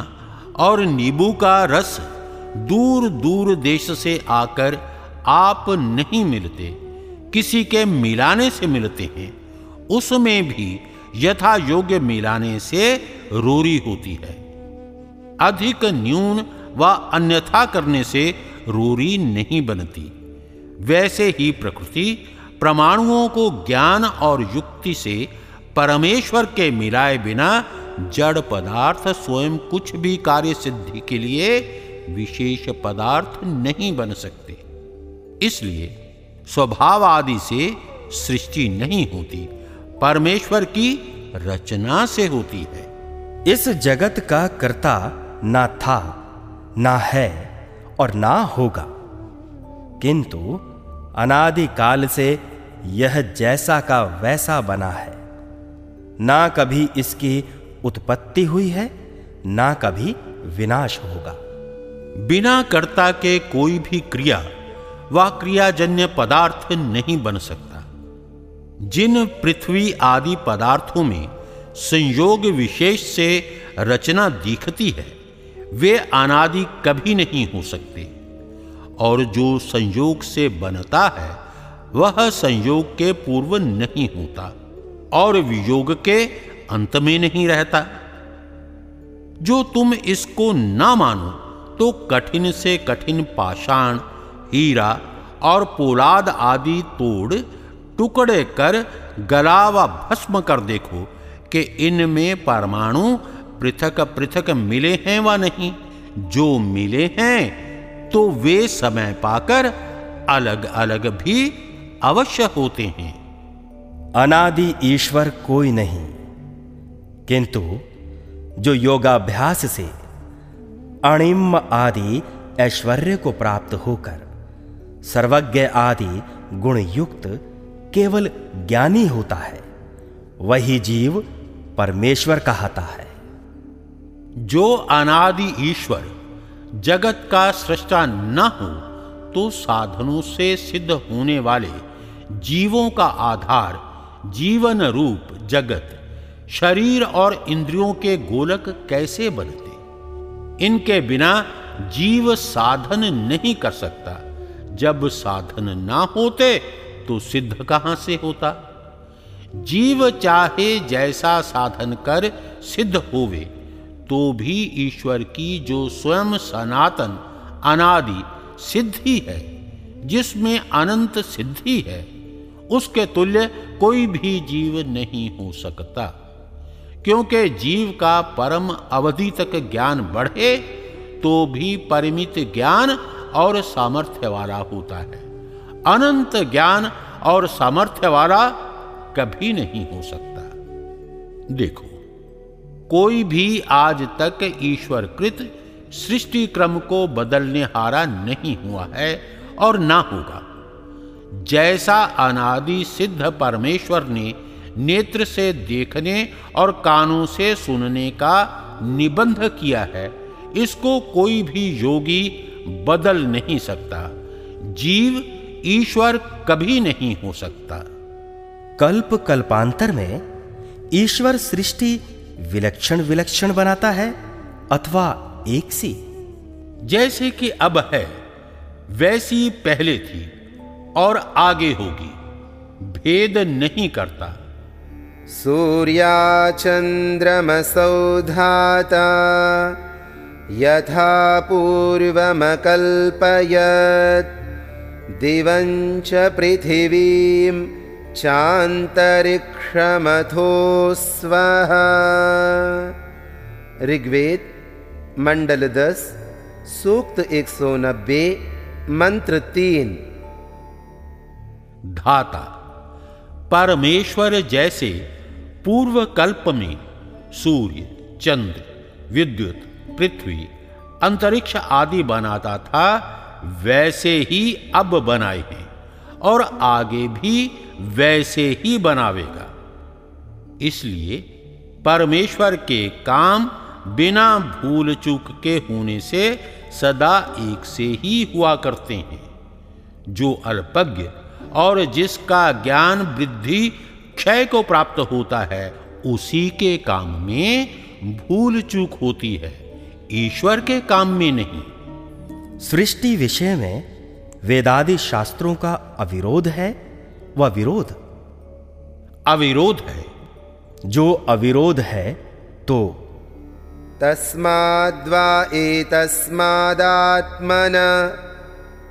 Speaker 2: और नींबू का रस दूर दूर देश से आकर आप नहीं मिलते, किसी के मिलाने से मिलते हैं, उसमें भी यथा योग्य मिलाने से रोरी होती है। अधिक न्यून व अन्यथा करने से रोरी नहीं बनती। वैसे ही प्रकृति परमाणुओं को ज्ञान और युक्ति से परमेश्वर के मिलाए बिना जड़ पदार्थ स्वयं कुछ भी कार्य सिद्धि के लिए विशेष पदार्थ नहीं बन सकते। इसलिए स्वभाव आदि से सृष्टि नहीं होती, परमेश्वर की रचना से होती है।
Speaker 3: इस जगत का कर्ता ना था, ना है और ना होगा। किंतु अनादि काल से यह जैसा का वैसा बना है। ना कभी इसकी उत्पत्ति हुई है, ना कभी विनाश होगा।
Speaker 2: बिना कर्ता के कोई भी क्रिया व क्रियाजन्य पदार्थ नहीं बन सकता। जिन पृथ्वी आदि पदार्थों में संयोग विशेष से रचना दिखती है, वे अनादि कभी नहीं हो सकते। और जो संयोग से बनता है, वह संयोग के पूर्व नहीं होता और वियोग के अंत में नहीं रहता। जो तुम इसको ना मानो तो कठिन से कठिन पाषाण, हीरा और पोलाद आदि तोड़ टुकड़े कर गला व भस्म कर देखो कि इनमें परमाणु पृथक पृथक मिले हैं व नहीं। जो मिले हैं तो वे समय पाकर अलग अलग भी अवश्य होते हैं।
Speaker 3: अनादि ईश्वर कोई नहीं, किंतु जो योगाभ्यास से अणिम आदि ऐश्वर्य को प्राप्त होकर, सर्वज्ञ आदि गुण युक्त केवल ज्ञानी होता है, वही जीव परमेश्वर कहता है।
Speaker 2: जो अनादि ईश्वर जगत का सृष्टा न हो तो साधनों से सिद्ध होने वाले जीवों का आधार जीवन रूप जगत, शरीर और इंद्रियों के गोलक कैसे बनते? इनके बिना जीव साधन नहीं कर सकता। जब साधन ना होते तो सिद्ध कहाँ से होता? जीव चाहे जैसा साधन कर, सिद्ध होवे तो भी ईश्वर की जो स्वयं सनातन, अनादि सिद्धि है जिसमें अनंत सिद्धि है, उसके तुल्य कोई भी जीव नहीं हो सकता। क्योंकि जीव का परम अवधि तक ज्ञान बढ़े तो भी परिमित ज्ञान और सामर्थ्य वाला होता है। अनंत ज्ञान और सामर्थ्य वाला कभी नहीं हो सकता। देखो, कोई भी आज तक ईश्वर कृत सृष्टि क्रम को बदलने हारा नहीं हुआ है और ना होगा। जैसा अनादि सिद्ध परमेश्वर ने नेत्र से देखने और कानों से सुनने का निबंध किया है। इसको कोई भी योगी बदल नहीं सकता। जीव ईश्वर कभी नहीं हो सकता।
Speaker 3: कल्प कल्पांतर में ईश्वर सृष्टि विलक्षण विलक्षण बनाता है अथवा एक सी।
Speaker 2: जैसे कि अब है वैसी पहले थी और आगे होगी। भेद नहीं करता।
Speaker 1: सूर्याचन्द्रमसौ धाता यथा पूर्वमकल्पयत्। दिवं च पृथिवीं चान्तरिक्षमथो ऋग्वेद, मंडल दस, सूक्त एक सौ नब्बे, मंत्र तीन।
Speaker 2: धाता, परमेश्वर जैसे पूर्व कल्प में सूर्य, चंद्र, विद्युत, पृथ्वी, अंतरिक्ष आदि बनाता था, वैसे ही अब बनाए हैं, और आगे भी वैसे ही बनावेगा। इसलिए परमेश्वर के काम बिना भूल चूक के होने से सदा एक से ही हुआ करते हैं। जो अल्पज्ञ और जिसका ज्ञान वृद्धि क्षय को प्राप्त होता है उसी के काम में भूल चूक होती है ईश्वर के काम में नहीं।
Speaker 3: सृष्टि विषय में वेदादि शास्त्रों का अविरोध है व विरोध?
Speaker 2: अविरोध है।
Speaker 3: जो अविरोध है तो
Speaker 1: तस्माद्वा एतस्मादात्मन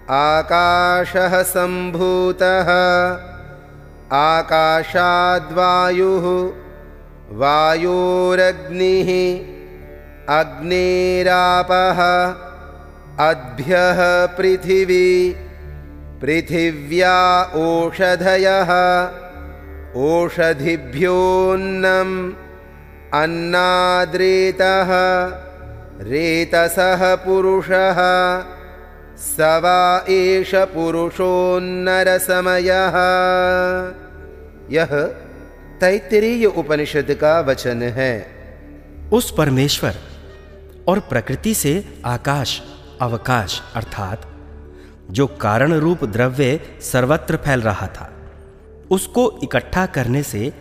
Speaker 1: आकाशः सम्भूतः आकाशाद्वायुः वायोरग्निः अग्नेरापः अद्भ्यः पृथिवी पृथिव्या ओषधयः ओषधिभ्योऽन्नम् अन्नाद्रेतः रेतसः पुरुषः स वा एष पुरुषोन्नरसमयः। यह तैतरीय उपनिषद का वचन है।
Speaker 3: उस परमेश्वर और प्रकृति से आकाश, अवकाश, अर्थात जो कारण रूप द्रव्य सर्वत्र फैल रहा था, उसको इकट्ठा करने से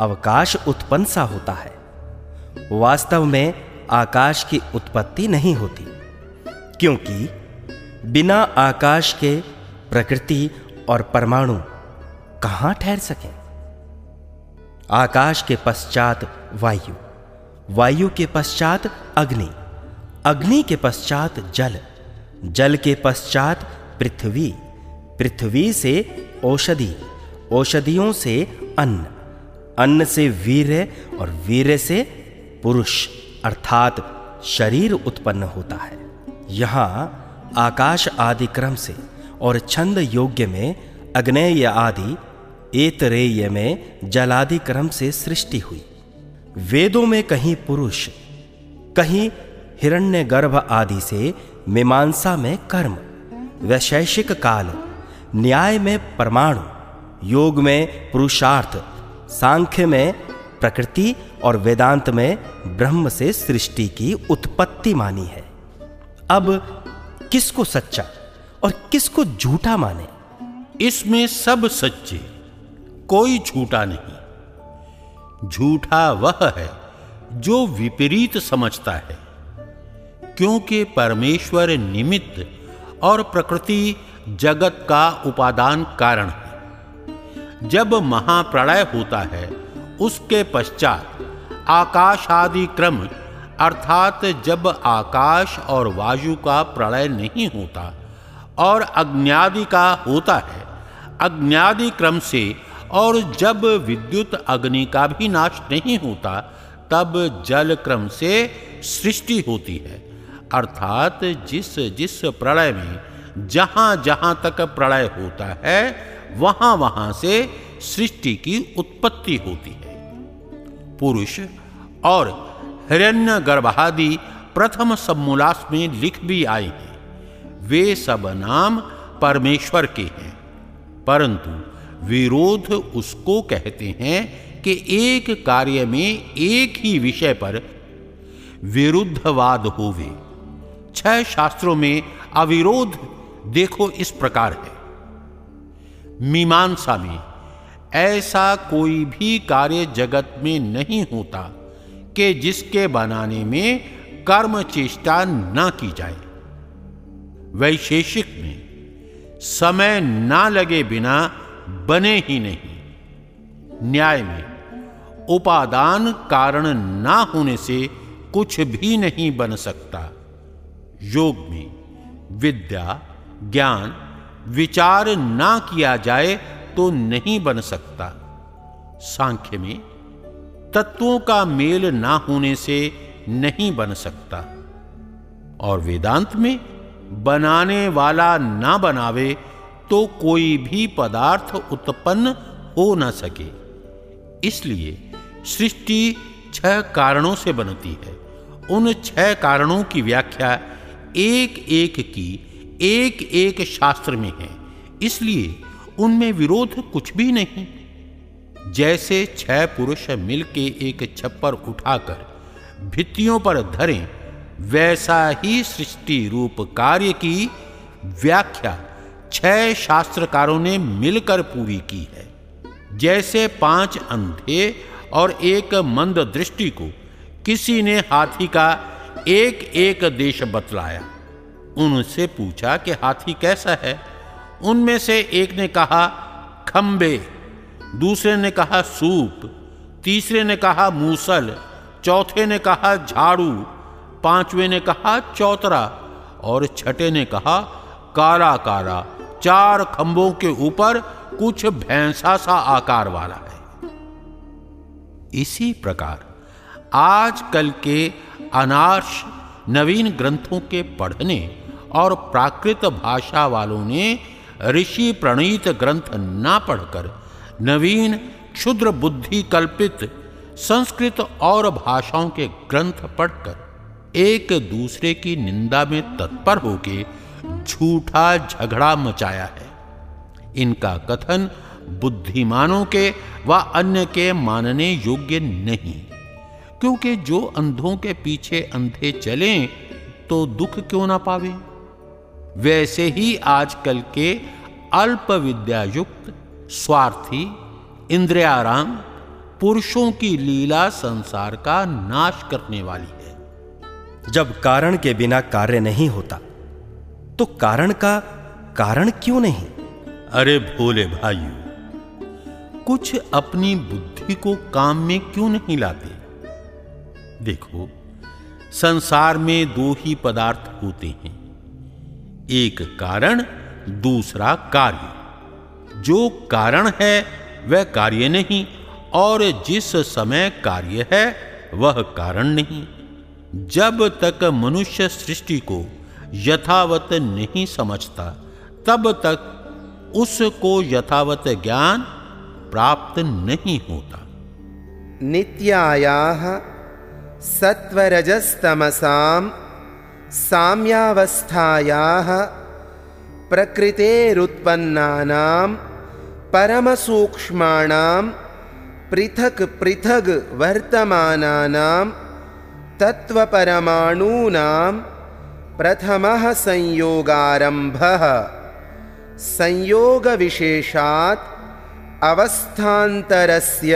Speaker 3: अवकाश उत्पन्न सा होता है। वास्तव में आकाश की उत्पत्ति नहीं होती, क्योंकि बिना आकाश के प्रकृति और परमाणु कहाँ ठहर सके? आकाश के पश्चात वायु वायु के पश्चात अग्नि अग्नि के पश्चात जल जल के पश्चात पृथ्वी पृथ्वी से औषधि, औषधियों से अन्न अन्न से वीर्य और वीर्य से पुरुष, अर्थात शरीर उत्पन्न होता है। यहाँ आकाश आदि क्रम से और छंद योग्य में, अग्नेय आदि, एतरेय में जलादि क्रम से सृष्टि हुई। वेदों में कहीं पुरुष, कहीं हिरण्य गर्भ आदि से मीमांसा में कर्म, वैशेषिक काल, न्याय में परमाणु, योग में पुरुषार्थ, सांख्य में प्रकृति और वेदांत में ब्रह्म से सृष्टि की उत्पत्ति मानी है। अब किसको सच्चा और किसको झूठा माने?
Speaker 2: इसमें सब सच्चे, कोई झूठा नहीं। झूठा वह है जो विपरीत समझता है, क्योंकि परमेश्वर निमित्त और प्रकृति जगत का उपादान कारण है। जब महाप्रलय होता है, उसके पश्चात आकाश आदि क्रम अर्थात जब आकाश और वायु का प्रलय नहीं होता और अग्न्यादि का होता है, अग्न्यादि क्रम से और जब विद्युत अग्नि का भी नाश नहीं होता, तब जल क्रम से सृष्टि होती है। अर्थात जिस जिस प्रलय में जहाँ जहाँ तक प्रलय होता है, वहाँ वहाँ से सृष्टि की उत्पत्ति होती है। पुरुष और हिरण्य गर्भादि प्रथम सम्मूलास में लिख भी आए हैं। वे सब नाम परमेश्वर के हैं। परंतु विरोध उसको कहते हैं कि एक कार्य में एक ही विषय पर विरुद्धवाद होवे। छह शास्त्रों में अविरोध देखो इस प्रकार है। मीमांसा में ऐसा कोई भी कार्य जगत में नहीं होता। कि जिसके बनाने में कर्म चेष्टा न की जाए। वैशेषिक में, समय ना लगे बिना बने ही नहीं। न्याय में, उपादान कारण ना होने से कुछ भी नहीं बन सकता। योग में, विद्या, ज्ञान, विचार ना किया जाए तो नहीं बन सकता। सांख्य में तत्वों का मेल ना होने से नहीं बन सकता। और वेदांत में बनाने वाला ना बनावे तो कोई भी पदार्थ उत्पन्न हो न सके। इसलिए सृष्टि छह कारणों से बनती है। उन छह कारणों की व्याख्या एक एक की एक एक शास्त्र में है। इसलिए उनमें विरोध कुछ भी नहीं। जैसे छह पुरुष मिलके एक छप्पर उठाकर भित्तियों पर धरें, वैसा ही सृष्टि रूप कार्य की व्याख्या छह शास्त्रकारों ने मिलकर पूरी की है। जैसे पाँच अंधे और एक मंद दृष्टि को किसी ने हाथी का एक एक देश बतलाया। उनसे पूछा कि हाथी कैसा है? उनमें से एक ने कहा, खंबे। दूसरे ने कहा सूप, तीसरे ने कहा मूसल, चौथे ने कहा झाड़ू, पाँचवें ने कहा चौतरा और छठे ने कहा काला काला चार खंभों के ऊपर कुछ भैंसा सा आकार वाला है। इसी प्रकार आजकल के अनार्श नवीन ग्रंथों के पढ़ने और प्राकृत भाषा वालों ने ऋषि प्रणीत ग्रंथ ना पढ़कर नवीन, क्षुद्र बुद्धि कल्पित, संस्कृत और भाषाओं के ग्रंथ पढ़कर एक दूसरे की निंदा में तत्पर होके झूठा झगड़ा मचाया है। इनका कथन बुद्धिमानों के व अन्य के मानने योग्य नहीं, क्योंकि जो अंधों के पीछे अंधे चलें तो दुख क्यों ना पावे? वैसे ही आजकल के अल्प विद्या युक्त स्वार्थी इंद्रियाराम पुरुषों की लीला संसार का नाश करने वाली है।
Speaker 3: जब कारण के बिना कार्य नहीं होता तो कारण का कारण क्यों नहीं?
Speaker 2: अरे भोले भाइयों कुछ अपनी बुद्धि को काम में क्यों नहीं लाते? देखो संसार में दो ही पदार्थ होते हैं एक कारण दूसरा कार्य। जो कारण है, वह कार्य नहीं, और जिस समय कार्य है, वह कारण नहीं। जब तक मनुष्य सृष्टि को यथावत नहीं समझता, तब तक उसको यथावत ज्ञान प्राप्त नहीं होता।
Speaker 1: नित्यायाः सत्वरजस्तमसां साम्यावस्थायाः प्रकृतेरुत्पन्नानां परमसूक्ष्माणां पृथक् पृथग् वर्तमानानां तत्त्वपरमाणूनां प्रथमः संयोगारम्भः। संयोगविशेषात् अवस्थान्तरस्य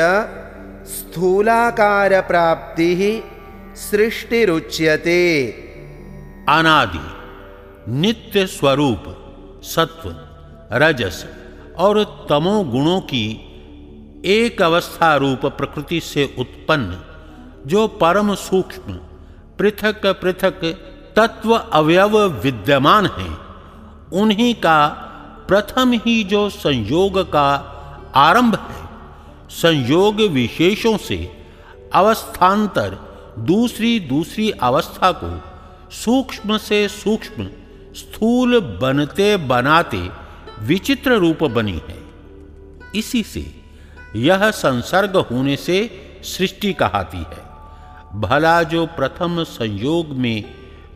Speaker 1: स्थूलाकार प्राप्ति सृष्टिरुच्यते।
Speaker 2: अनादि नित्य स्वरूप सत्व रजस और तमो गुणों की एक अवस्था रूप प्रकृति से उत्पन्न, जो परम सूक्ष्म, पृथक पृथक तत्व अवयव विद्यमान हैं, उन्हीं का प्रथम ही जो संयोग का आरंभ है, संयोग विशेषों से अवस्थांतर दूसरी दूसरी अवस्था को सूक्ष्म से सूक्ष्म स्थूल बनते बनाते विचित्र रूप बनी है। इसी से यह संसर्ग होने से सृष्टि कहाती है। भला जो प्रथम संयोग में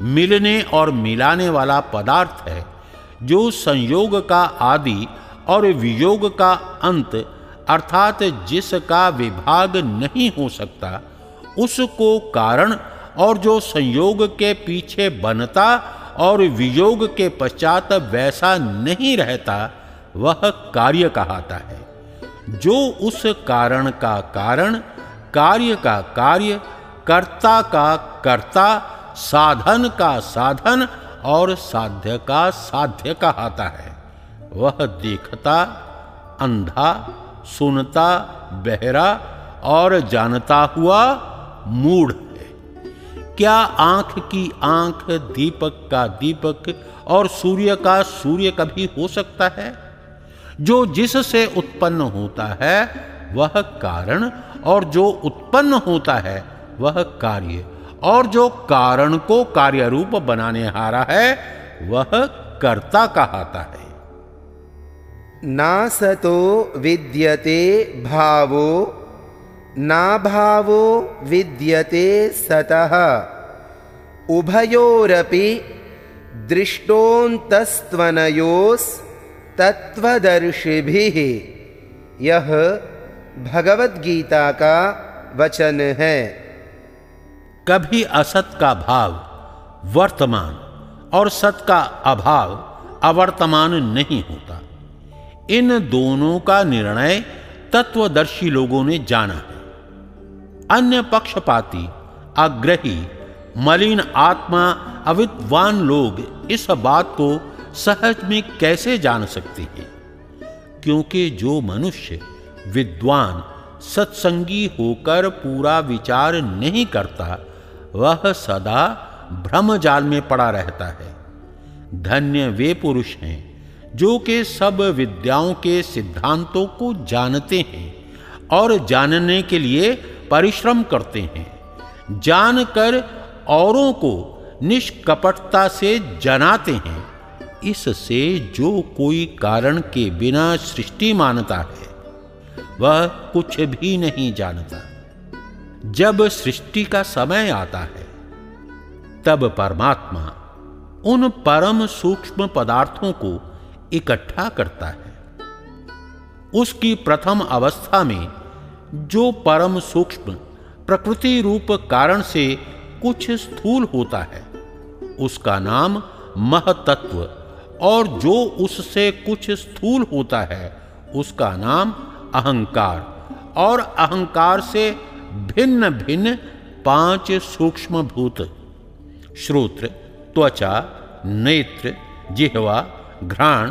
Speaker 2: मिलने और मिलाने वाला पदार्थ है, जो संयोग का आदि और वियोग का अंत, अर्थात जिसका विभाग नहीं हो सकता, उसको कारण और जो संयोग के पीछे बनता और वियोग के पश्चात वैसा नहीं रहता, वह कार्य कहाता है। जो उस कारण का कारण, कार्य का कार्य, कर्ता का कर्ता, साधन का साधन और साध्य का साध्य कहाता है। वह देखता, अंधा, सुनता, बहरा और जानता हुआ मूढ़ क्या आँख की आँख दीपक का दीपक और सूर्य का सूर्य कभी हो सकता है? जो जिससे उत्पन्न होता है, वह कारण, और जो उत्पन्न होता है, वह कार्य। और जो कारण को कार्य रूप बनाने हारा है, वह कर्ता कहाता है।
Speaker 1: ना सतो विद्यते भावो ना भावो विद्यते सतः। उभयोरपि दृष्टोन्तस्त्वनयोस्तत्वदर्शिभिः यह भगवत गीता का वचन है।
Speaker 2: कभी असत का भाव वर्तमान और सत का अभाव अवर्तमान नहीं होता। इन दोनों का निर्णय तत्वदर्शी लोगों ने जाना है। अन्य पक्षपाती आग्रही मलिन आत्मा, अविद्वान लोग इस बात को सहज में कैसे जान सकते हैं? क्योंकि जो मनुष्य विद्वान, सत्संगी होकर पूरा विचार नहीं करता, वह सदा भ्रम जाल में पड़ा रहता है। धन्य वे पुरुष हैं, जो के सब विद्याओं के सिद्धांतों को जानते हैं। और जानने के लिए परिश्रम करते हैं। जानकर औरों को निष्कपटता से जनाते हैं। इससे जो कोई कारण के बिना सृष्टि मानता है, वह कुछ भी नहीं जानता। जब सृष्टि का समय आता है, तब परमात्मा उन परम सूक्ष्म पदार्थों को इकट्ठा करता है। उसकी प्रथम अवस्था में जो परम सूक्ष्म, प्रकृति रूप कारण से कुछ स्थूल होता है, उसका नाम महतत्व, और जो उससे कुछ स्थूल होता है, उसका नाम अहंकार, और अहंकार से भिन्न भिन्न पाँच सूक्ष्म भूत श्रोत्र, त्वचा, नेत्र, जिहवा, घ्राण,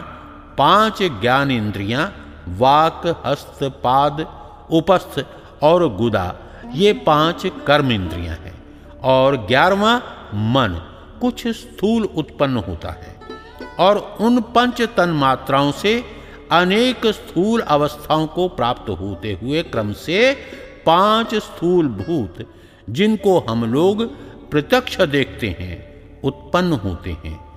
Speaker 2: पाँच ज्ञान इंद्रियाँ वाक, हस्त, पाद उपस्थ और गुदा, ये पाँच कर्म इंद्रियाँ हैं। और ग्यारहवा मन, कुछ स्थूल उत्पन्न होता है। और उन पंच तन मात्राओं से अनेक स्थूल अवस्थाओं को प्राप्त होते हुए क्रम से पाँच स्थूल भूत, जिनको हम लोग प्रत्यक्ष देखते हैं, उत्पन्न होते हैं।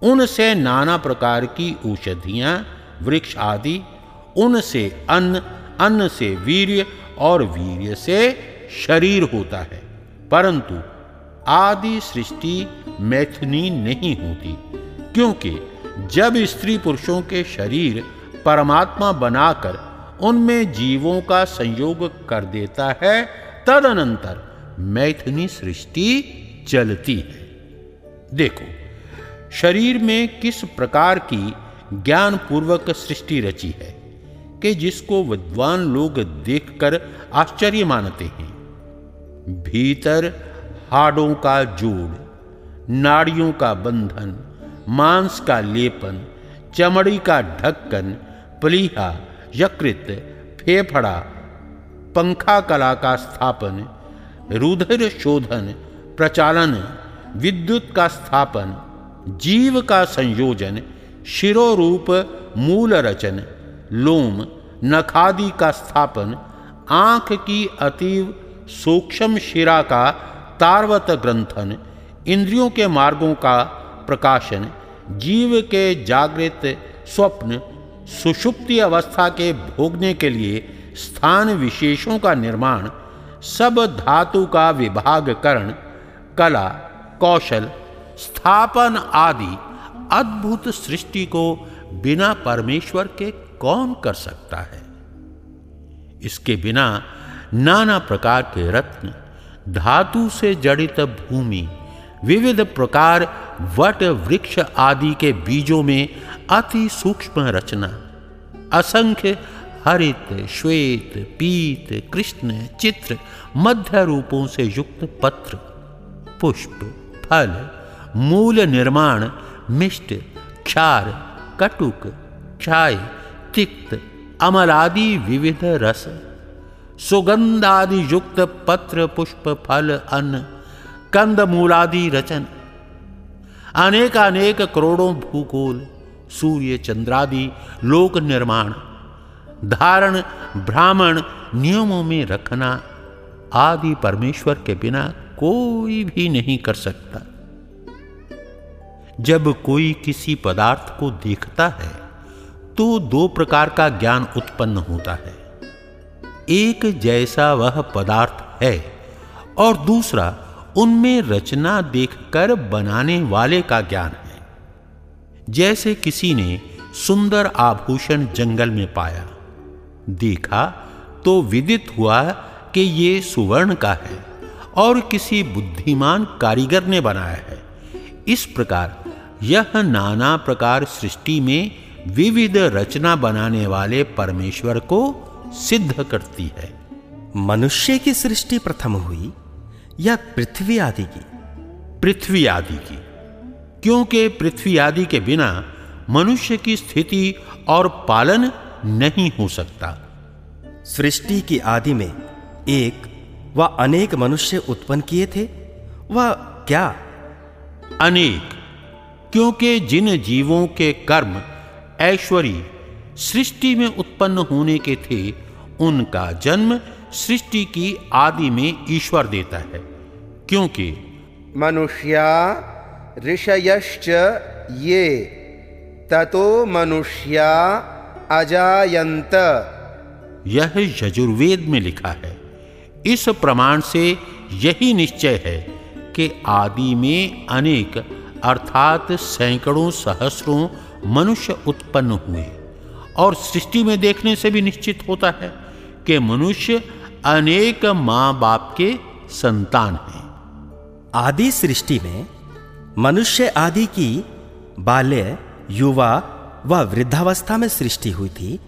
Speaker 2: उनसे नाना प्रकार की औषधियाँ, वृक्ष आदि, उनसे अन्न अन्न से वीर्य और वीर्य से शरीर होता है। परंतु आदि सृष्टि मैथुनी नहीं होती, क्योंकि जब स्त्री पुरुषों के शरीर परमात्मा बनाकर उनमें जीवों का संयोग कर देता है, तदनंतर मैथुनी सृष्टि चलती है। देखो, शरीर में किस प्रकार की ज्ञान पूर्वक सृष्टि रची है? कि जिसको विद्वान लोग देखकर आश्चर्य मानते हैं। भीतर हाड़ों का जोड़, नाड़ियों का बंधन, मांस का लेपन, चमड़ी का ढक्कन, प्लीहा, यकृत, फेफड़ा, पंखा कला का स्थापन, रुधिर शोधन, प्रचालन, विद्युत का स्थापन, जीव का संयोजन, शिरोरूप, मूल रचन लोम, नखादि का स्थापन, आँख की अतीव सूक्ष्म शिरा का तारवत ग्रंथन, इंद्रियों के मार्गों का प्रकाशन, जीव के जागृत स्वप्न, सुषुप्ति अवस्था के भोगने के लिए स्थान विशेषों का निर्माण, सब धातु का विभागकरण, कला, कौशल, स्थापन आदि अद्भुत सृष्टि को बिना परमेश्वर के कौन कर सकता है? इसके बिना नाना प्रकार के रत्न, धातु से जड़ित भूमि, विविध प्रकार वट, वृक्ष आदि के बीजों में अति सूक्ष्म रचना, असंख्य हरित, श्वेत, पीत, कृष्ण, चित्र, मध्य रूपों से युक्त पत्र, पुष्प, फल, मूल निर्माण, मिष्ट, क्षार, कटुक, चाय तिक्त आदि विविध रस सुगंध आदि युक्त पत्र, पुष्प, फल, अन्न, कंद मूलादि रचन अनेक अनेक करोड़ों भूगोल, सूर्य चंद्रादि लोक निर्माण, धारण, ब्राह्मण नियमों में रखना आदि परमेश्वर के बिना कोई भी नहीं कर सकता। जब कोई किसी पदार्थ को देखता है तो दो प्रकार का ज्ञान उत्पन्न होता है। एक जैसा वह पदार्थ है और दूसरा उनमें रचना देखकर बनाने वाले का ज्ञान है। जैसे किसी ने सुंदर आभूषण जंगल में पाया, देखा तो विदित हुआ कि ये सुवर्ण का है और किसी बुद्धिमान कारीगर ने बनाया है। इस प्रकार यह नाना प्रकार सृष्टि में विविध रचना बनाने वाले परमेश्वर को सिद्ध करती है।
Speaker 3: मनुष्य की सृष्टि प्रथम हुई या पृथ्वी आदि की?
Speaker 2: पृथ्वी आदि की। क्योंकि पृथ्वी आदि के बिना मनुष्य की स्थिति और पालन नहीं हो सकता।
Speaker 3: सृष्टि की आदि में एक व अनेक मनुष्य उत्पन्न किए थे वह क्या?
Speaker 2: अनेक। क्योंकि जिन जीवों के कर्म ऐश्वर्य सृष्टि में उत्पन्न होने के थे उनका जन्म सृष्टि की आदि में ईश्वर देता है क्योंकि
Speaker 1: मनुष्या ऋषयश्च ये ततो मनुष्या अजायंत
Speaker 2: यह यजुर्वेद में लिखा है। इस प्रमाण से यही निश्चय है कि आदि में अनेक अर्थात सैकड़ों सहस्रों मनुष्य उत्पन्न हुए और सृष्टि में देखने से भी निश्चित होता है कि मनुष्य अनेक माँ बाप के संतान हैं।
Speaker 3: आदि सृष्टि में मनुष्य आदि की बाल्य युवा व वृद्धावस्था में सृष्टि हुई थी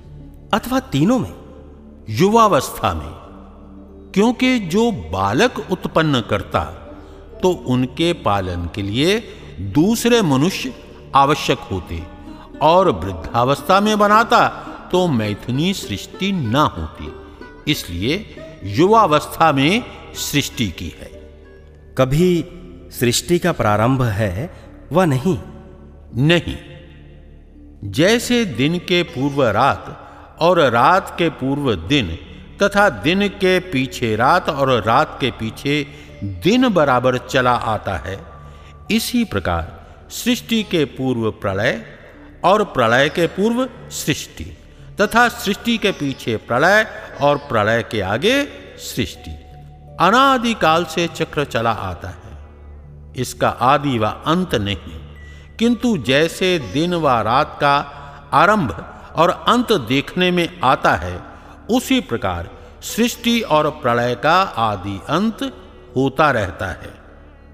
Speaker 3: अथवा तीनों में?
Speaker 2: युवावस्था में क्योंकि जो बालक उत्पन्न करता तो उनके पालन के लिए दूसरे मनुष्य आवश्यक होते। और वृद्धावस्था में बनाता तो मैथुनी सृष्टि ना होती। इसलिए युवावस्था में सृष्टि की है।
Speaker 3: कभी सृष्टि का प्रारंभ है व नहीं।
Speaker 2: नहीं। जैसे दिन के पूर्व रात और रात के पूर्व दिन तथा दिन के पीछे रात और रात के पीछे दिन बराबर चला आता है इसी प्रकार सृष्टि के पूर्व प्रलय और प्रलय के पूर्व सृष्टि, तथा सृष्टि के पीछे प्रलय और प्रलय के आगे सृष्टि। अनादिकाल से चक्र चला आता है। इसका आदि व अंत नहीं, किंतु जैसे दिन व रात का आरंभ और अंत देखने में आता है, उसी प्रकार सृष्टि और प्रलय का आदि अंत होता रहता है।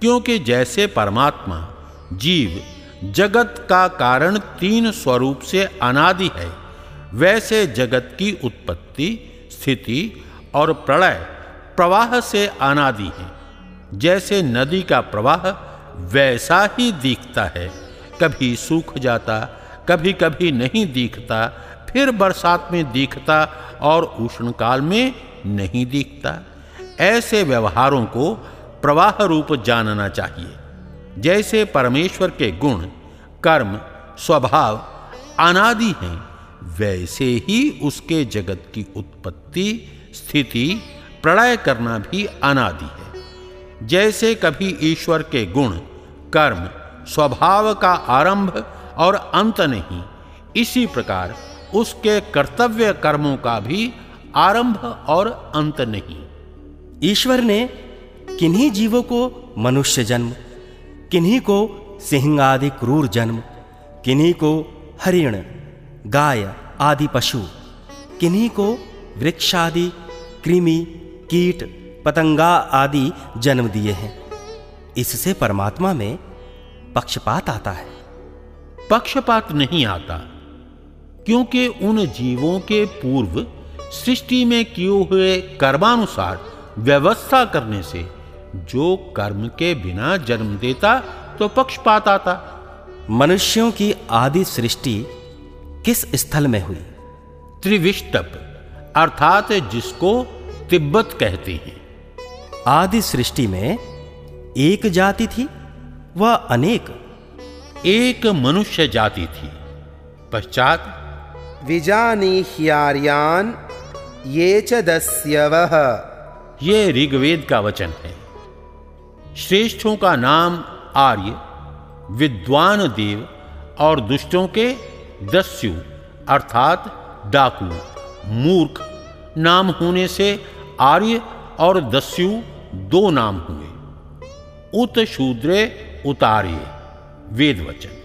Speaker 2: क्योंकि जैसे परमात्मा जीव जगत का कारण तीन स्वरूप से अनादि है। वैसे जगत की उत्पत्ति, स्थिति और प्रलय प्रवाह से अनादि है। जैसे नदी का प्रवाह वैसा ही दिखता है। कभी सूख जाता कभी कभी नहीं दिखता, फिर बरसात में दिखता और उष्ण काल में नहीं दिखता। ऐसे व्यवहारों को प्रवाह रूप जानना चाहिए। जैसे परमेश्वर के गुण, कर्म, स्वभाव अनादि हैं, वैसे ही उसके जगत की उत्पत्ति, स्थिति, प्रलय करना भी अनादि है। जैसे कभी ईश्वर के गुण, कर्म, स्वभाव का आरंभ और अंत नहीं, इसी प्रकार उसके कर्तव्य कर्मों का भी आरंभ और अंत नहीं।
Speaker 3: ईश्वर ने किन्हीं जीवों को मनुष्य जन्म किन्हीं को सिंह आदि क्रूर जन्म, किन्हीं को हरिण, गाय आदि पशु, किन्हीं को वृक्ष आदि कृमि, कीट, पतंगा आदि जन्म दिए हैं। इससे परमात्मा में पक्षपात आता है।
Speaker 2: पक्षपात नहीं आता, क्योंकि उन जीवों के पूर्व सृष्टि में किए हुए कर्मानुसार व्यवस्था करने से जो कर्म के बिना जन्म देता तो पक्षपात आता
Speaker 3: मनुष्यों की आदि सृष्टि किस स्थल में हुई?
Speaker 2: त्रिविष्टप अर्थात जिसको तिब्बत कहते हैं।
Speaker 3: आदि सृष्टि में एक जाति थी वह अनेक?
Speaker 2: एक मनुष्य जाति थी। पश्चात
Speaker 1: विजानीह्यार्यान ये च दस्यवः।
Speaker 2: ये ऋग्वेद का वचन है। श्रेष्ठों का नाम आर्य, विद्वान देव और दुष्टों के दस्यु, अर्थात डाकू, मूर्ख, नाम होने से आर्य और दस्यु दो नाम हुए। उत शूद्रे उतार्य वेद वचन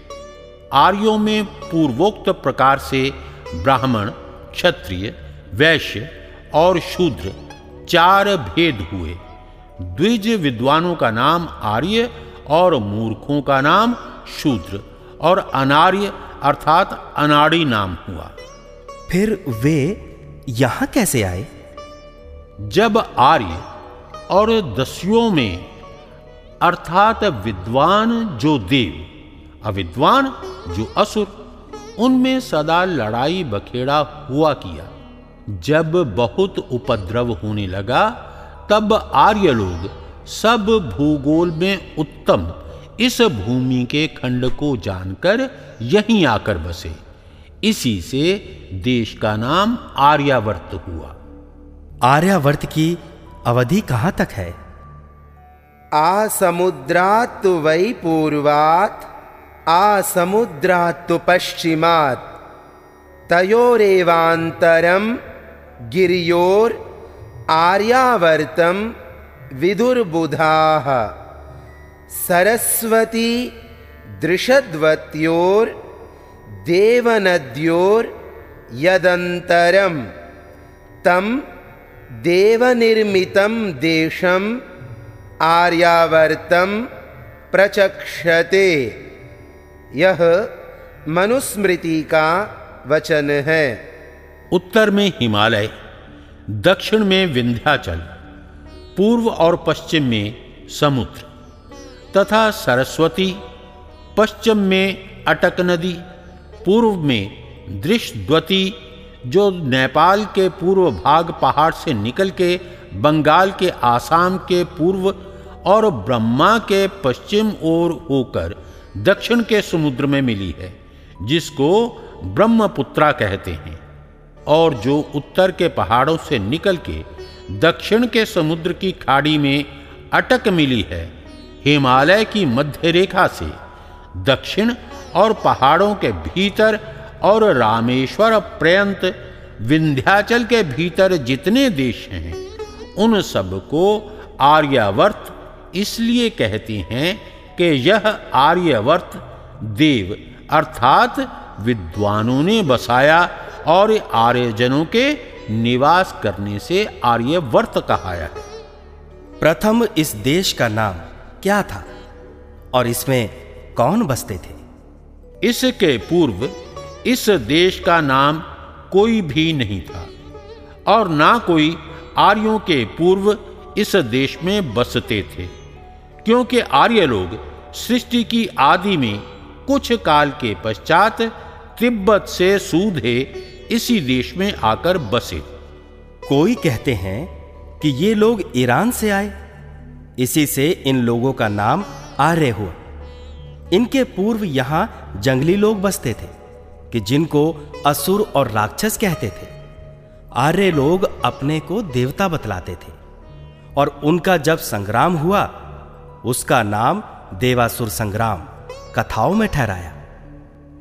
Speaker 2: आर्यों में पूर्वोक्त प्रकार से ब्राह्मण, क्षत्रिय, वैश्य और शूद्र चार भेद हुए। द्विज विद्वानों का नाम आर्य और मूर्खों का नाम शूद्र और अनार्य अर्थात अनाड़ी नाम हुआ।
Speaker 3: फिर वे यहाँ कैसे आए?
Speaker 2: जब आर्य और दस्युओं में अर्थात विद्वान जो देव अविद्वान जो असुर उनमें सदा लड़ाई बखेड़ा हुआ किया। जब बहुत उपद्रव होने लगा तब आर्य लोग सब भूगोल में उत्तम इस भूमि के खंड को जानकर यहीं आकर बसे। इसी से देश का नाम आर्यावर्त हुआ।
Speaker 3: आर्यावर्त की अवधि कहाँ तक है?
Speaker 1: आ समुद्रात वै पूर्वात आ समुद्रात पश्चिमात तयोरेवांतरम गिरियोर आर्यावर्तम विदुर्बुधा। सरस्वती दृशद्वत्योर देवनद्योर यदंतरम तम देवनिर्मितं देशम आर्यावर्तम प्रचक्षते। यह मनुस्मृति का वचन। है
Speaker 2: उत्तर में हिमालय। दक्षिण में विंध्याचल, पूर्व और पश्चिम में समुद्र, तथा सरस्वती, पश्चिम में अटक नदी, पूर्व में दृश्यद्वती जो नेपाल के पूर्व भाग पहाड़ से निकल के बंगाल के आसाम के पूर्व और ब्रह्मा के पश्चिम ओर होकर दक्षिण के समुद्र में मिली है, जिसको ब्रह्मपुत्रा कहते हैं। और जो उत्तर के पहाड़ों से निकल के दक्षिण के समुद्र की खाड़ी में अटक मिली है, हिमालय की मध्य रेखा से दक्षिण और पहाड़ों के भीतर और रामेश्वर पर्यंत विंध्याचल के भीतर जितने देश हैं, उन सबको आर्यावर्त इसलिए कहते हैं कि यह आर्यवर्त देव अर्थात विद्वानों ने बसाया और आर्यजनों के निवास करने से आर्यवर्त कहाया है।
Speaker 3: प्रथम इस देश का नाम क्या था और इसमें कौन बसते थे?
Speaker 2: इसके पूर्व इस देश का नाम कोई भी नहीं था और ना कोई आर्यों के पूर्व इस देश में बसते थे क्योंकि आर्य लोग सृष्टि की आदि में कुछ काल के पश्चात तिब्बत से सूधे इसी देश में आकर बसे।
Speaker 3: कोई कहते हैं कि ये लोग ईरान से आए। इसी से इन लोगों का नाम आर्य हुआ। इनके पूर्व यहाँ जंगली लोग बसते थे कि जिनको असुर और राक्षस कहते थे। आर्य लोग अपने को देवता बतलाते थे और उनका जब संग्राम हुआ उसका नाम देवासुर संग्राम कथाओं में ठहराया।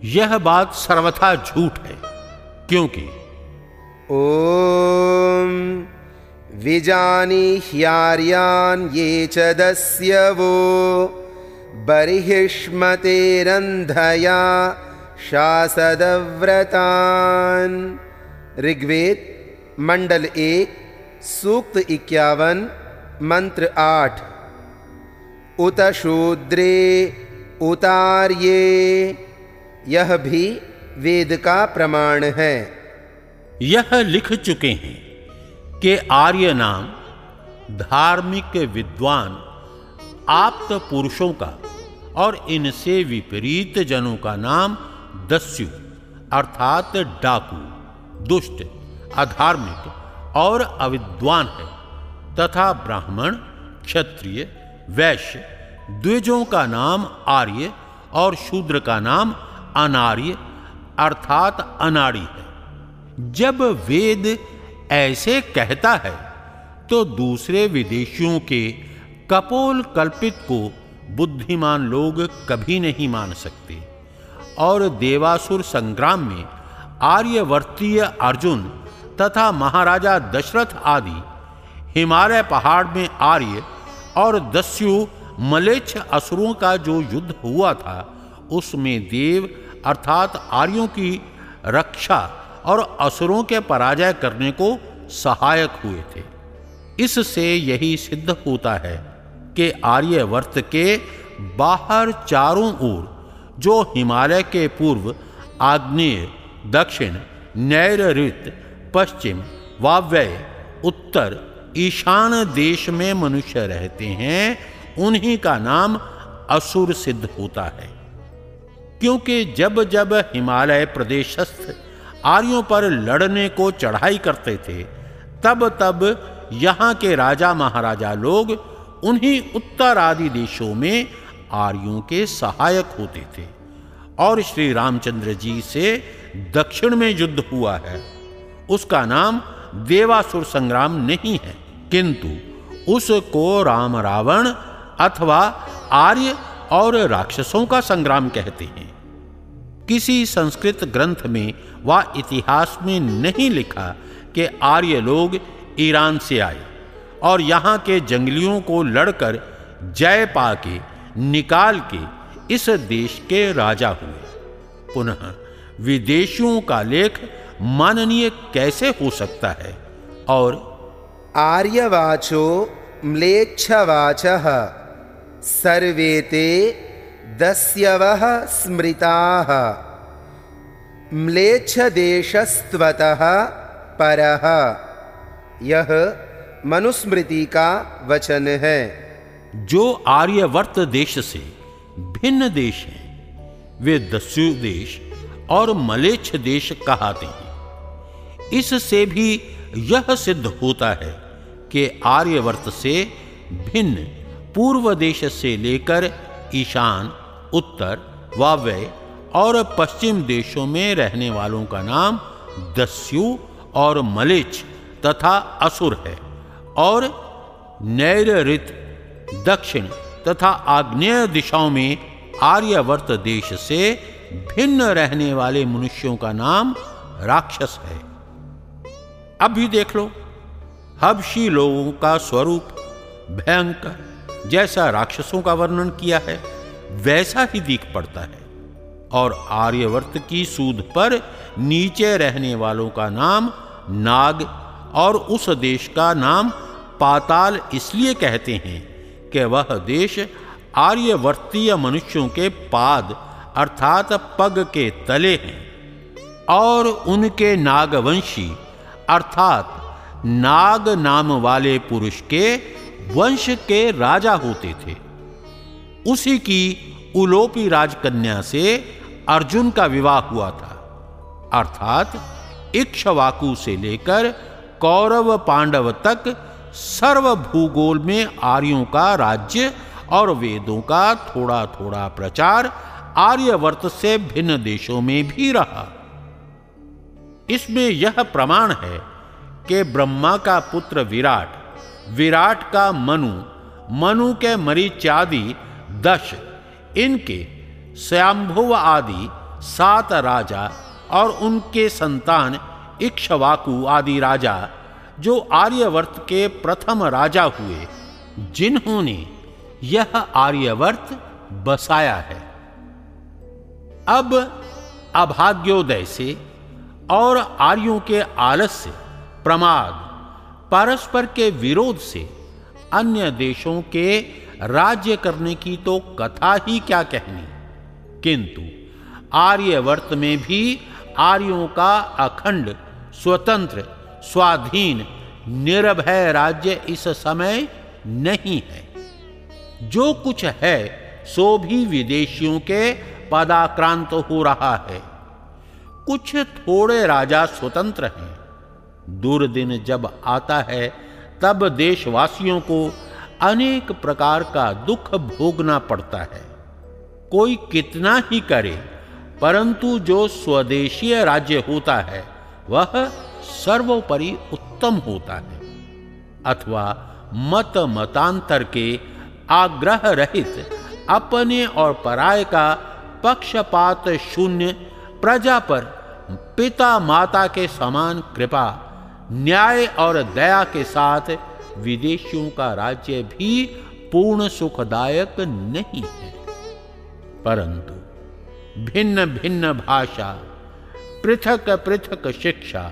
Speaker 2: यह बात सर्वथा झूठ है। क्योंकि?
Speaker 1: ॐ विजानीह्यार्यान् ये च दस्यवो बर्हिष्मतेरन्धया शासदव्रतान्। ऋग्वेद, मंडल एक, सूक्त इक्यावन, मंत्र आठ। उत शूद्रे, उतार्ये, यह भी वेद का प्रमाण है।
Speaker 2: यह लिख चुके हैं कि आर्य नाम धार्मिक विद्वान आप्त पुरुषों का और इनसे विपरीत जनों का नाम दस्यु, अर्थात डाकू, दुष्ट, अधार्मिक और अविद्वान है तथा ब्राह्मण, क्षत्रिय, वैश्य, द्विजों का नाम आर्य और शूद्र का नाम अनार्य अर्थात अनाड़ी है। जब वेद ऐसे कहता है तो दूसरे विदेशियों के कपोल कल्पित को बुद्धिमान लोग कभी नहीं मान सकते। और देवासुर संग्राम में आर्यवर्तीय अर्जुन तथा महाराजा दशरथ आदि हिमालय पहाड़ में आर्य और दस्यु मलेच्छ असुरों का जो युद्ध हुआ था, उसमें देव अर्थात आर्यों की रक्षा और असुरों के पराजय करने को सहायक हुए थे। इससे यही सिद्ध होता है कि आर्यवर्त के बाहर चारों ओर, जो हिमालय के पूर्व, आग्नेय, दक्षिण नैऋत पश्चिम, वाव्यय, उत्तर, ईशान देश में मनुष्य रहते हैं, उन्हीं का नाम असुर सिद्ध होता है। क्योंकि जब जब हिमालय प्रदेशस्थ आर्यों पर लड़ने को चढ़ाई करते थे, तब तब यहाँ के राजा महाराजा लोग उन्हीं उत्तर आदि देशों में आर्यों के सहायक होते थे। और श्री रामचंद्र जी से दक्षिण में युद्ध हुआ है। उसका नाम देवासुर संग्राम नहीं है, किंतु उसको राम रावण अथवा आर्य और राक्षसों का संग्राम कहते हैं। किसी संस्कृत ग्रंथ में व इतिहास में नहीं लिखा कि आर्य लोग ईरान से आए और यहाँ के जंगलियों को लड़कर जय पा के निकाल के इस देश के राजा हुए। पुनः विदेशियों का लेख माननीय कैसे हो सकता है? और
Speaker 1: आर्यवाचो म्लेच्छवाचः। सर्वे ते दस्यवः स्मृताः। म्लेच्छदेशस्त्वतः परः। यह मनुस्मृति का वचन है।
Speaker 2: जो आर्यवर्त देश से भिन्न देश हैं, वे दस्यु देश और मलेच्छ देश कहते हैं। इससे भी यह सिद्ध होता है कि आर्यवर्त से भिन्न पूर्व देश से लेकर ईशान, उत्तर, वाव्य और पश्चिम देशों में रहने वालों का नाम दस्यु और मलिच तथा असुर है और नैऋत दक्षिण तथा आग्नेय दिशाओं में आर्यवर्त देश से भिन्न रहने वाले मनुष्यों का नाम राक्षस है। अब भी देख लो, हबशी लोगों का स्वरूप भयंकर जैसा राक्षसों का वर्णन किया है, वैसा ही दिख पड़ता है। और आर्यवर्त की सूद पर नीचे रहने वालों का नाम नाग और उस देश का नाम पाताल इसलिए कहते हैं कि वह देश आर्यवर्तीय मनुष्यों के पाद अर्थात पग के तले हैं और उनके नागवंशी अर्थात नाग नाम वाले पुरुष के वंश के राजा होते थे। उसी की उलोपी राजकन्या से अर्जुन का विवाह हुआ था। अर्थात इक्षवाकु से लेकर कौरव पांडव तक सर्व भूगोल में आर्यों का राज्य और वेदों का थोड़ा थोड़ा प्रचार आर्यवर्त से भिन्न देशों में भी रहा। इसमें यह प्रमाण है कि ब्रह्मा का पुत्र विराट विराट का मनु मनु के मरीचादि दश, इनके स्वयंभुव आदि सात राजा और उनके संतान इक्षवाकु आदि राजा, जो आर्यवर्त के प्रथम राजा हुए, जिन्होंने यह आर्यवर्त बसाया है। अब अभाग्योदय से और आर्यों के आलस्य, प्रमाद परस्पर के विरोध से अन्य देशों के राज्य करने की तो कथा ही क्या कहनी? किंतु आर्यवर्त में भी आर्यों का अखंड, स्वतंत्र, स्वाधीन, निर्भय राज्य इस समय नहीं है। जो कुछ है, सो भी विदेशियों के पदाक्रांत हो रहा है। कुछ थोड़े राजा स्वतंत्र हैं दुर्दिन जब आता है, तब देशवासियों को अनेक प्रकार का दुख भोगना पड़ता है। कोई कितना ही करे, परंतु जो स्वदेशीय राज्य होता है, वह सर्वोपरि उत्तम होता है, अथवा मत मतांतर के आग्रह रहित अपने और पराय का पक्षपात शून्य प्रजा पर पिता माता के समान कृपा न्याय और दया के साथ विदेशियों का राज्य भी पूर्ण सुखदायक नहीं है। परंतु भिन्न भिन्न भाषा, पृथक पृथक शिक्षा,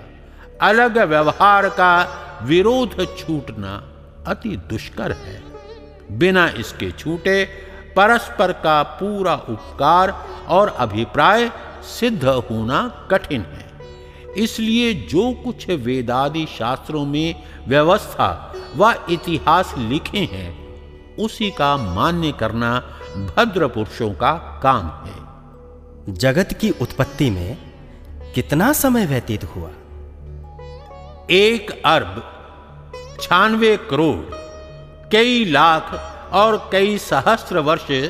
Speaker 2: अलग व्यवहार का विरोध छूटना अति दुष्कर है। बिना इसके छूटे परस्पर का पूरा उपकार और अभिप्राय सिद्ध होना कठिन है। इसलिए जो कुछ वेदादि शास्त्रों में व्यवस्था व इतिहास लिखे हैं उसी का मान्य करना भद्र पुरुषों का काम है।
Speaker 3: जगत की उत्पत्ति में कितना समय व्यतीत हुआ?
Speaker 2: एक अरब छानवे करोड़ कई लाख और कई सहस्त्र वर्ष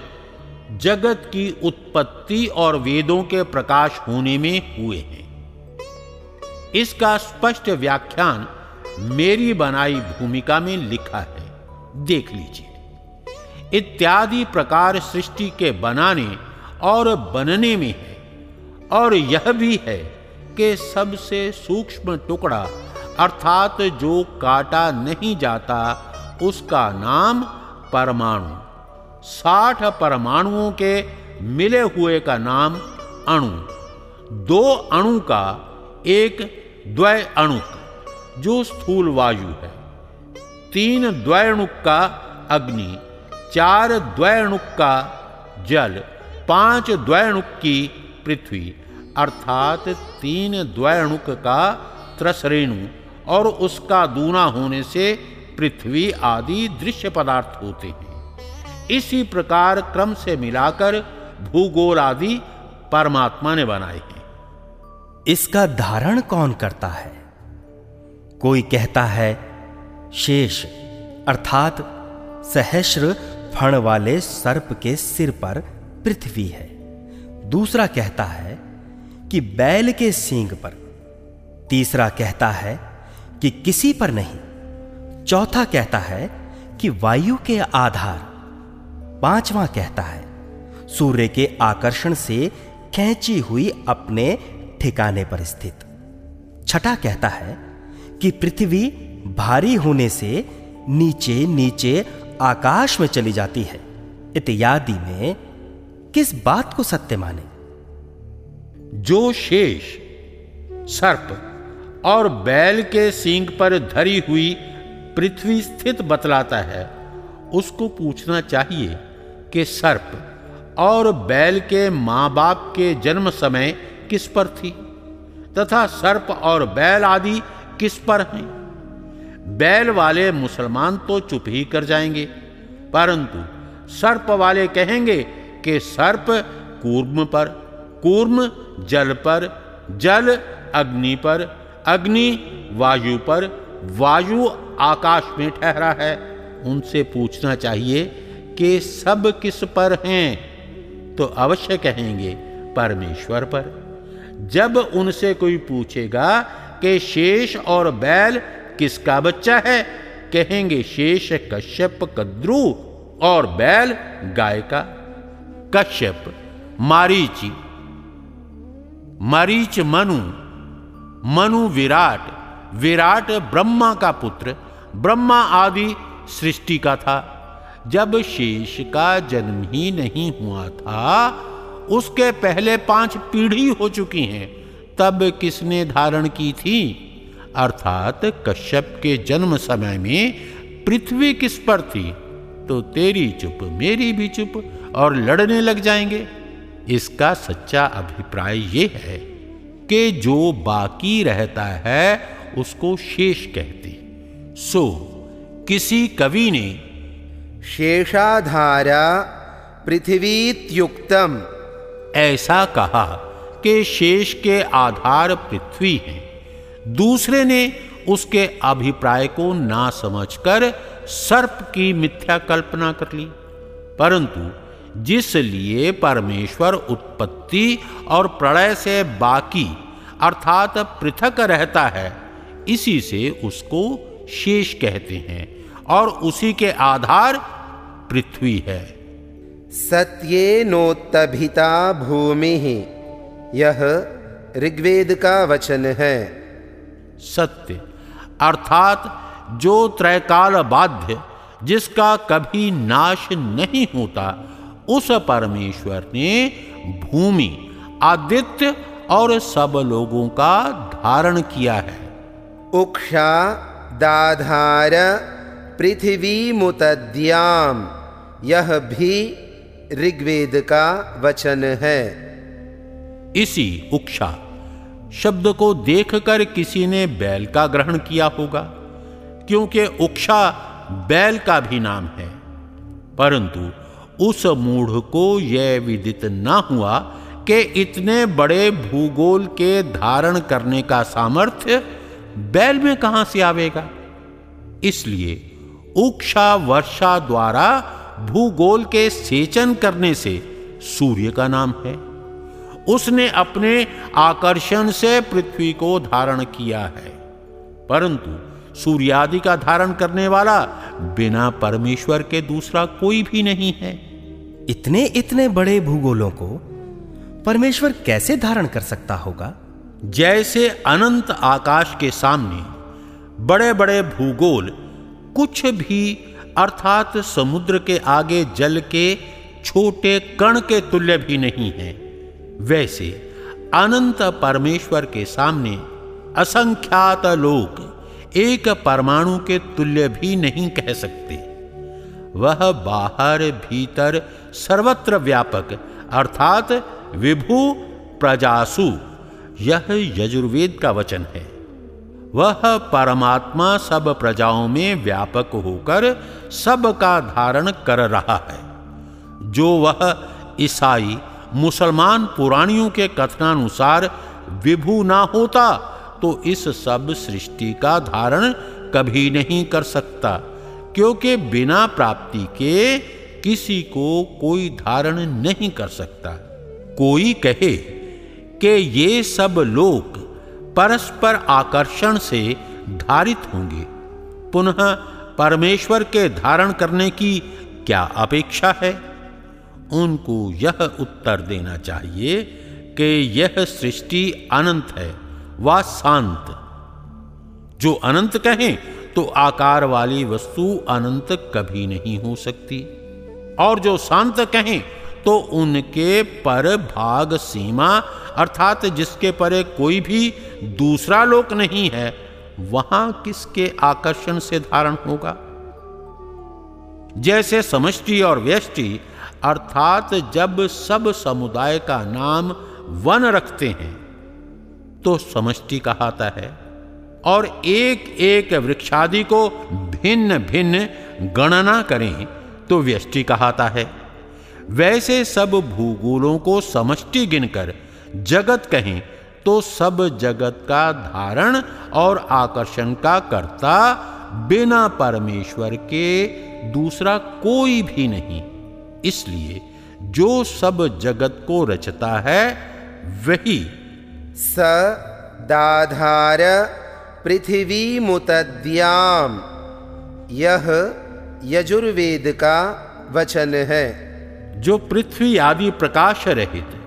Speaker 2: जगत की उत्पत्ति और वेदों के प्रकाश होने में हुए हैं। इसका स्पष्ट व्याख्यान मेरी बनाई भूमिका में लिखा है। देख लीजिए। इत्यादि प्रकार सृष्टि के बनाने और बनने में है। और यह भी है कि सबसे सूक्ष्म टुकड़ा, अर्थात जो काटा नहीं जाता, उसका नाम परमाणु। साठ परमाणुओं के मिले हुए का नाम अणु। दो अणु का एक द्वय अणुक जो स्थूल वायु है। तीन द्वयणुक का अग्नि, चार द्वयणुक का जल, पाँच द्वयणुक की पृथ्वी, अर्थात तीन द्वयणुक का त्रसरेणु और उसका दूना होने से पृथ्वी आदि दृश्य पदार्थ होते हैं। इसी प्रकार क्रम से मिलाकर भूगोल आदि परमात्मा ने बनाए हैं।
Speaker 3: इसका धारण कौन करता है? कोई कहता है, शेष, अर्थात सहस्र फण वाले सर्प के सिर पर पृथ्वी है। दूसरा कहता है कि बैल के सींग पर। तीसरा कहता है कि किसी पर नहीं। चौथा कहता है कि वायु के आधार। पांचवा कहता है, सूर्य के आकर्षण से खेची हुई अपने ठिकाने पर स्थित। छठा कहता है कि पृथ्वी भारी होने से नीचे नीचे आकाश में चली जाती है। इत्यादि में किस बात को सत्य माने?
Speaker 2: जो शेष, सर्प और बैल के सींग पर धरी हुई पृथ्वी स्थित बतलाता है, उसको पूछना चाहिए कि सर्प और बैल के माँ बाप के जन्म समय किस पर थी? तथा सर्प और बैल आदि किस पर हैं? बैल वाले मुसलमान तो चुप ही कर जाएँगे, परंतु सर्प वाले कहेंगे कि सर्प कूर्म पर, कूर्म जल पर, जल अग्नि पर, अग्नि वायु पर, वायु आकाश में ठहरा है। उनसे पूछना चाहिए कि सब किस पर हैं? तो अवश्य कहेंगे, परमेश्वर पर। जब उनसे कोई पूछेगा कि शेष और बैल किसका बच्चा है, कहेंगे शेष कश्यप, कद्रु और बैल गाय का कश्यप, मारीच। मरीच मनु। मनु विराट। विराट ब्रह्मा का पुत्र। ब्रह्मा आदि सृष्टि का था। जब शेष का जन्म ही नहीं हुआ था उसके पहले पाँच पीढ़ी हो चुकी हैं, तब किसने धारण की थी? अर्थात कश्यप के जन्म समय में पृथ्वी किस पर थी? तो तेरी चुप, मेरी भी चुप और लड़ने लग जाएँगे। इसका सच्चा अभिप्राय ये है कि जो बाकी रहता है, उसको शेष कहते। सो, किसी कवि ने,
Speaker 1: शेषाधारा पृथ्वीत्युक्तम
Speaker 2: ऐसा कहा कि शेष के आधार पृथ्वी है। दूसरे ने उसके अभिप्राय को ना समझकर सर्प की मिथ्या कल्पना कर ली। परंतु जिसलिए परमेश्वर उत्पत्ति और प्रलय से बाकी, अर्थात पृथक रहता है, इसी से उसको शेष कहते हैं और उसी के आधार पृथ्वी है।
Speaker 1: सत्येनोत्तभिता भूमि। यह ऋग्वेद का वचन है
Speaker 2: सत्य। अर्थात जो त्रैकाल बाध्य जिसका कभी नाश नहीं होता उस परमेश्वर ने भूमि आदित्य और सब लोगों का धारण किया है।
Speaker 1: उक्षा दाधार पृथ्वी मुतद्याम यह भी ऋग्वेद का वचन है।
Speaker 2: इसी उक्षा, शब्द को देखकर किसी ने बैल का ग्रहण किया होगा, क्योंकि उक्षा बैल का भी नाम है। परंतु उस मूढ़ को यह विदित ना हुआ कि इतने बड़े भूगोल के धारण करने का सामर्थ्य बैल में कहाँ से आवेगा। इसलिए उक्षा वर्षा द्वारा भूगोल के सेचन करने से सूर्य का नाम है। उसने अपने आकर्षण से पृथ्वी को धारण किया है। परंतु सूर्यादि का धारण करने वाला बिना परमेश्वर के दूसरा कोई भी नहीं है।
Speaker 3: इतने इतने बड़े भूगोलों को परमेश्वर कैसे धारण कर सकता होगा?
Speaker 2: जैसे अनंत आकाश के सामने बड़े बड़े भूगोल कुछ भी अर्थात समुद्र के आगे जल के छोटे कण के तुल्य भी नहीं है। वैसे, अनंत परमेश्वर के सामने असंख्यात लोग एक परमाणु के तुल्य भी नहीं कह सकते। वह बाहर भीतर सर्वत्र व्यापक, अर्थात विभु प्रजासु, यह यजुर्वेद का वचन है। वह परमात्मा सब प्रजाओं में व्यापक होकर सब का धारण कर रहा है। जो वह ईसाई, मुसलमान पुराणियों के कथनानुसार विभू ना होता तो इस सब सृष्टि का धारण कभी नहीं कर सकता, क्योंकि बिना प्राप्ति के किसी को कोई धारण नहीं कर सकता। कोई कहे कि ये सब लोग परस्पर आकर्षण से धारित होंगे। पुनः परमेश्वर के धारण करने की क्या अपेक्षा है? उनको यह उत्तर देना चाहिए कि यह सृष्टि अनंत है व शांत। जो अनंत कहें तो आकार वाली वस्तु अनंत कभी नहीं हो सकती। और जो शांत कहें तो उनके पर भाग सीमा, अर्थात जिसके परे कोई भी दूसरा लोक नहीं है, वहाँ किसके आकर्षण से धारण होगा? जैसे समष्टि और व्यष्टि, अर्थात जब सब समुदाय का नाम वन रखते हैं तो समष्टि कहाता है, और एक एक वृक्षादि को भिन्न भिन्न गणना करें तो व्यष्टि कहाता है। वैसे सब भूगोलों को समष्टि गिनकर जगत कहें तो सब जगत का धारण और आकर्षण का कर्ता बिना परमेश्वर के दूसरा कोई भी नहीं। इसलिए जो सब जगत को रचता है, वही
Speaker 1: स दाधार पृथ्वी मुतद्याम। यह यजुर्वेद का वचन है।
Speaker 2: जो पृथ्वी आदि प्रकाश रहित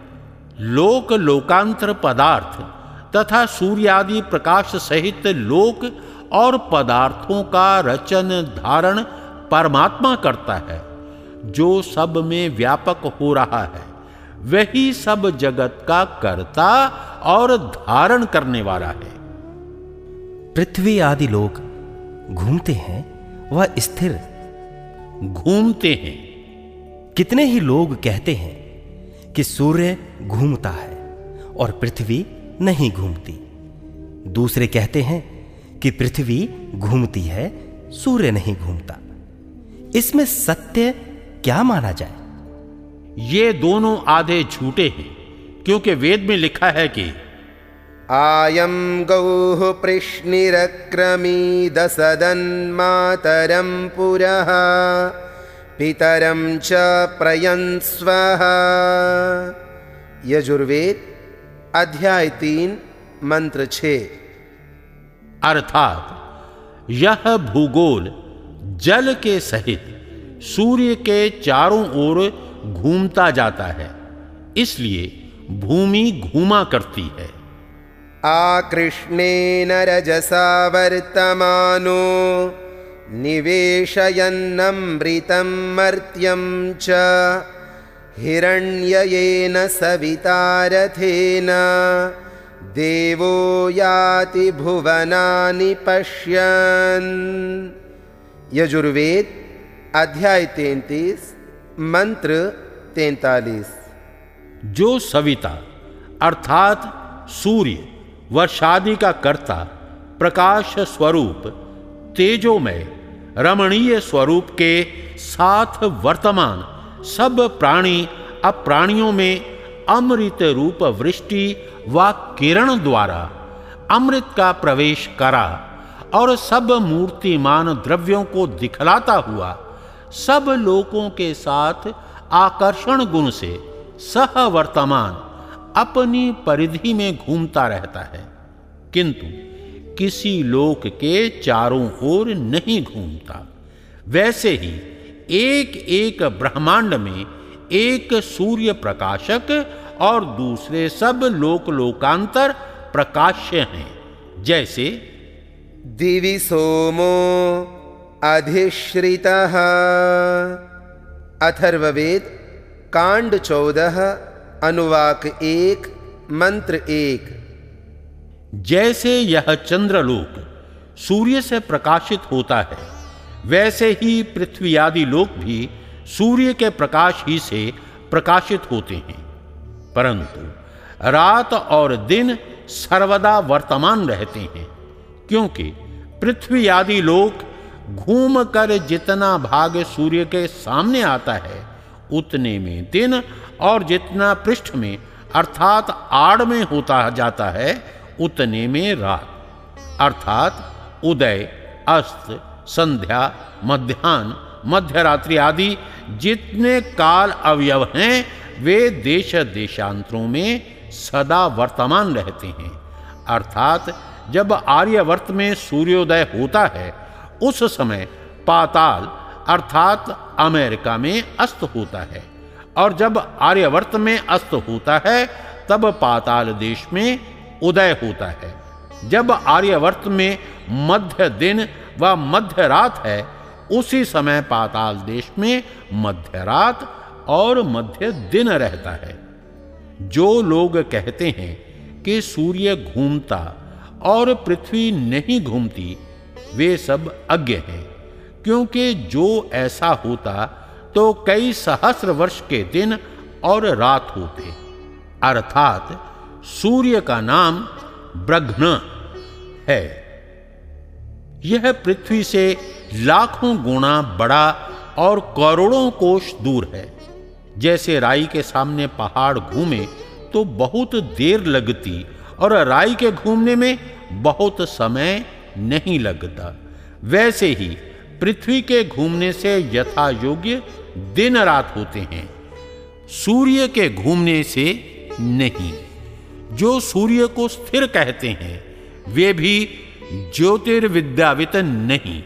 Speaker 2: लोक लोकांतर पदार्थ तथा सूर्य आदि प्रकाश सहित लोक और पदार्थों का रचन धारण परमात्मा करता है जो सब में व्यापक हो रहा है वही सब जगत का कर्ता और धारण करने वाला है।
Speaker 3: पृथ्वी आदि लोग घूमते हैं वह स्थिर।
Speaker 2: घूमते हैं।
Speaker 3: कितने ही लोग कहते हैं कि सूर्य घूमता है और पृथ्वी नहीं घूमती। दूसरे कहते हैं कि पृथ्वी घूमती है सूर्य नहीं घूमता। इसमें सत्य क्या माना जाए?
Speaker 2: ये दोनों आधे झूठे हैं क्योंकि वेद में लिखा है कि
Speaker 1: आयम गौ कृष्णिरक्रमी दसदन्मातरम पुरः। पितरम च प्रयंस्व यजुर्वेद अध्याय तीन मंत्र छ।
Speaker 2: अर्थात यह भूगोल जल के सहित सूर्य के चारों ओर घूमता जाता है इसलिए भूमि घूमा करती है।
Speaker 1: आकृष्णेन रजसा वर्तमानो। निवेशयन्नमृतं मर्त्यं च। हिरण्ययेन सवितारथेन। देवो याति भुवनानि पश्यन्। यजुर्वेद, अध्याय तैंतीस, मंत्र तैतालीस।
Speaker 2: जो सविता, अर्थात सूर्य, वर्षादि का कर्ता, प्रकाश स्वरूप, तेजोमय रमणीय स्वरूप के साथ वर्तमान सब प्राणी अप्राणियों में अमृत रूप वृष्टि व किरण द्वारा अमृत का प्रवेश करा और सब मूर्तिमान द्रव्यों को दिखलाता हुआ सब लोगों के साथ आकर्षण गुण से सह वर्तमान अपनी परिधि में घूमता रहता है। किंतु किसी लोक के चारों ओर नहीं घूमता। वैसे ही एक एक ब्रह्मांड में एक सूर्य प्रकाशक और दूसरे सब लोक लोकांतर प्रकाश्य हैं। जैसे
Speaker 1: दिवि सोमो अधिश्रितः, अथर्ववेद, कांड चौदह, अनुवाक एक, मंत्र एक।
Speaker 2: जैसे यह चंद्रलोक सूर्य से प्रकाशित होता है, वैसे ही पृथ्वी आदि लोक भी सूर्य के प्रकाश ही से प्रकाशित होते हैं। परंतु रात और दिन सर्वदा वर्तमान रहते हैं, क्योंकि पृथ्वी आदि लोक घूम कर जितना भाग सूर्य के सामने आता है, उतने में दिन और जितना पृष्ठ में अर्थात आड़ में होता जाता है उतने में रात। अर्थात उदय, अस्त, संध्या मध्यान्ह मध्यरात्रि आदि जितने काल अवयव हैं, वे देश देशांतरों में सदा वर्तमान रहते हैं। अर्थात जब आर्यवर्त में सूर्योदय होता है, उस समय पाताल, अर्थात अमेरिका में अस्त होता है। और जब आर्यवर्त में अस्त होता है, तब पाताल देश में उदय होता है। जब आर्यवर्त में मध्य दिन व मध्य रात है, उसी समय पाताल देश में मध्य रात और मध्य दिन रहता है। जो लोग कहते हैं कि सूर्य घूमता और पृथ्वी नहीं घूमती, वे सब अज्ञ हैं, क्योंकि जो ऐसा होता तो कई सहस्र वर्ष के दिन और रात होते। अर्थात सूर्य का नाम ब्रघ्न है। यह पृथ्वी से लाखों गुना बड़ा और करोड़ों कोष दूर है। जैसे राई के सामने पहाड़ घूमे तो बहुत देर लगती और राई के घूमने में बहुत समय नहीं लगता। वैसे ही पृथ्वी के घूमने से यथा योग्य दिन रात होते हैं। सूर्य के घूमने से नहीं। जो सूर्य को स्थिर कहते हैं, वे भी ज्योतिर्विद्यावित नहीं।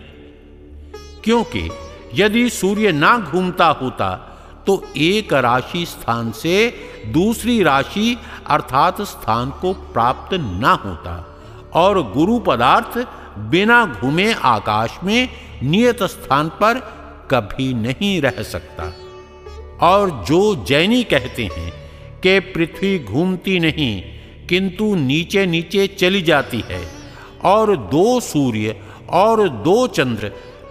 Speaker 2: क्योंकि यदि सूर्य ना घूमता होता तो एक राशि स्थान से दूसरी राशि अर्थात स्थान को प्राप्त ना होता, और गुरु पदार्थ बिना घूमे आकाश में नियत स्थान पर कभी नहीं रह सकता। और जो जैनी कहते हैं कि पृथ्वी घूमती नहीं, किंतु नीचे नीचे चली जाती है। और दो सूर्य और दो चंद्र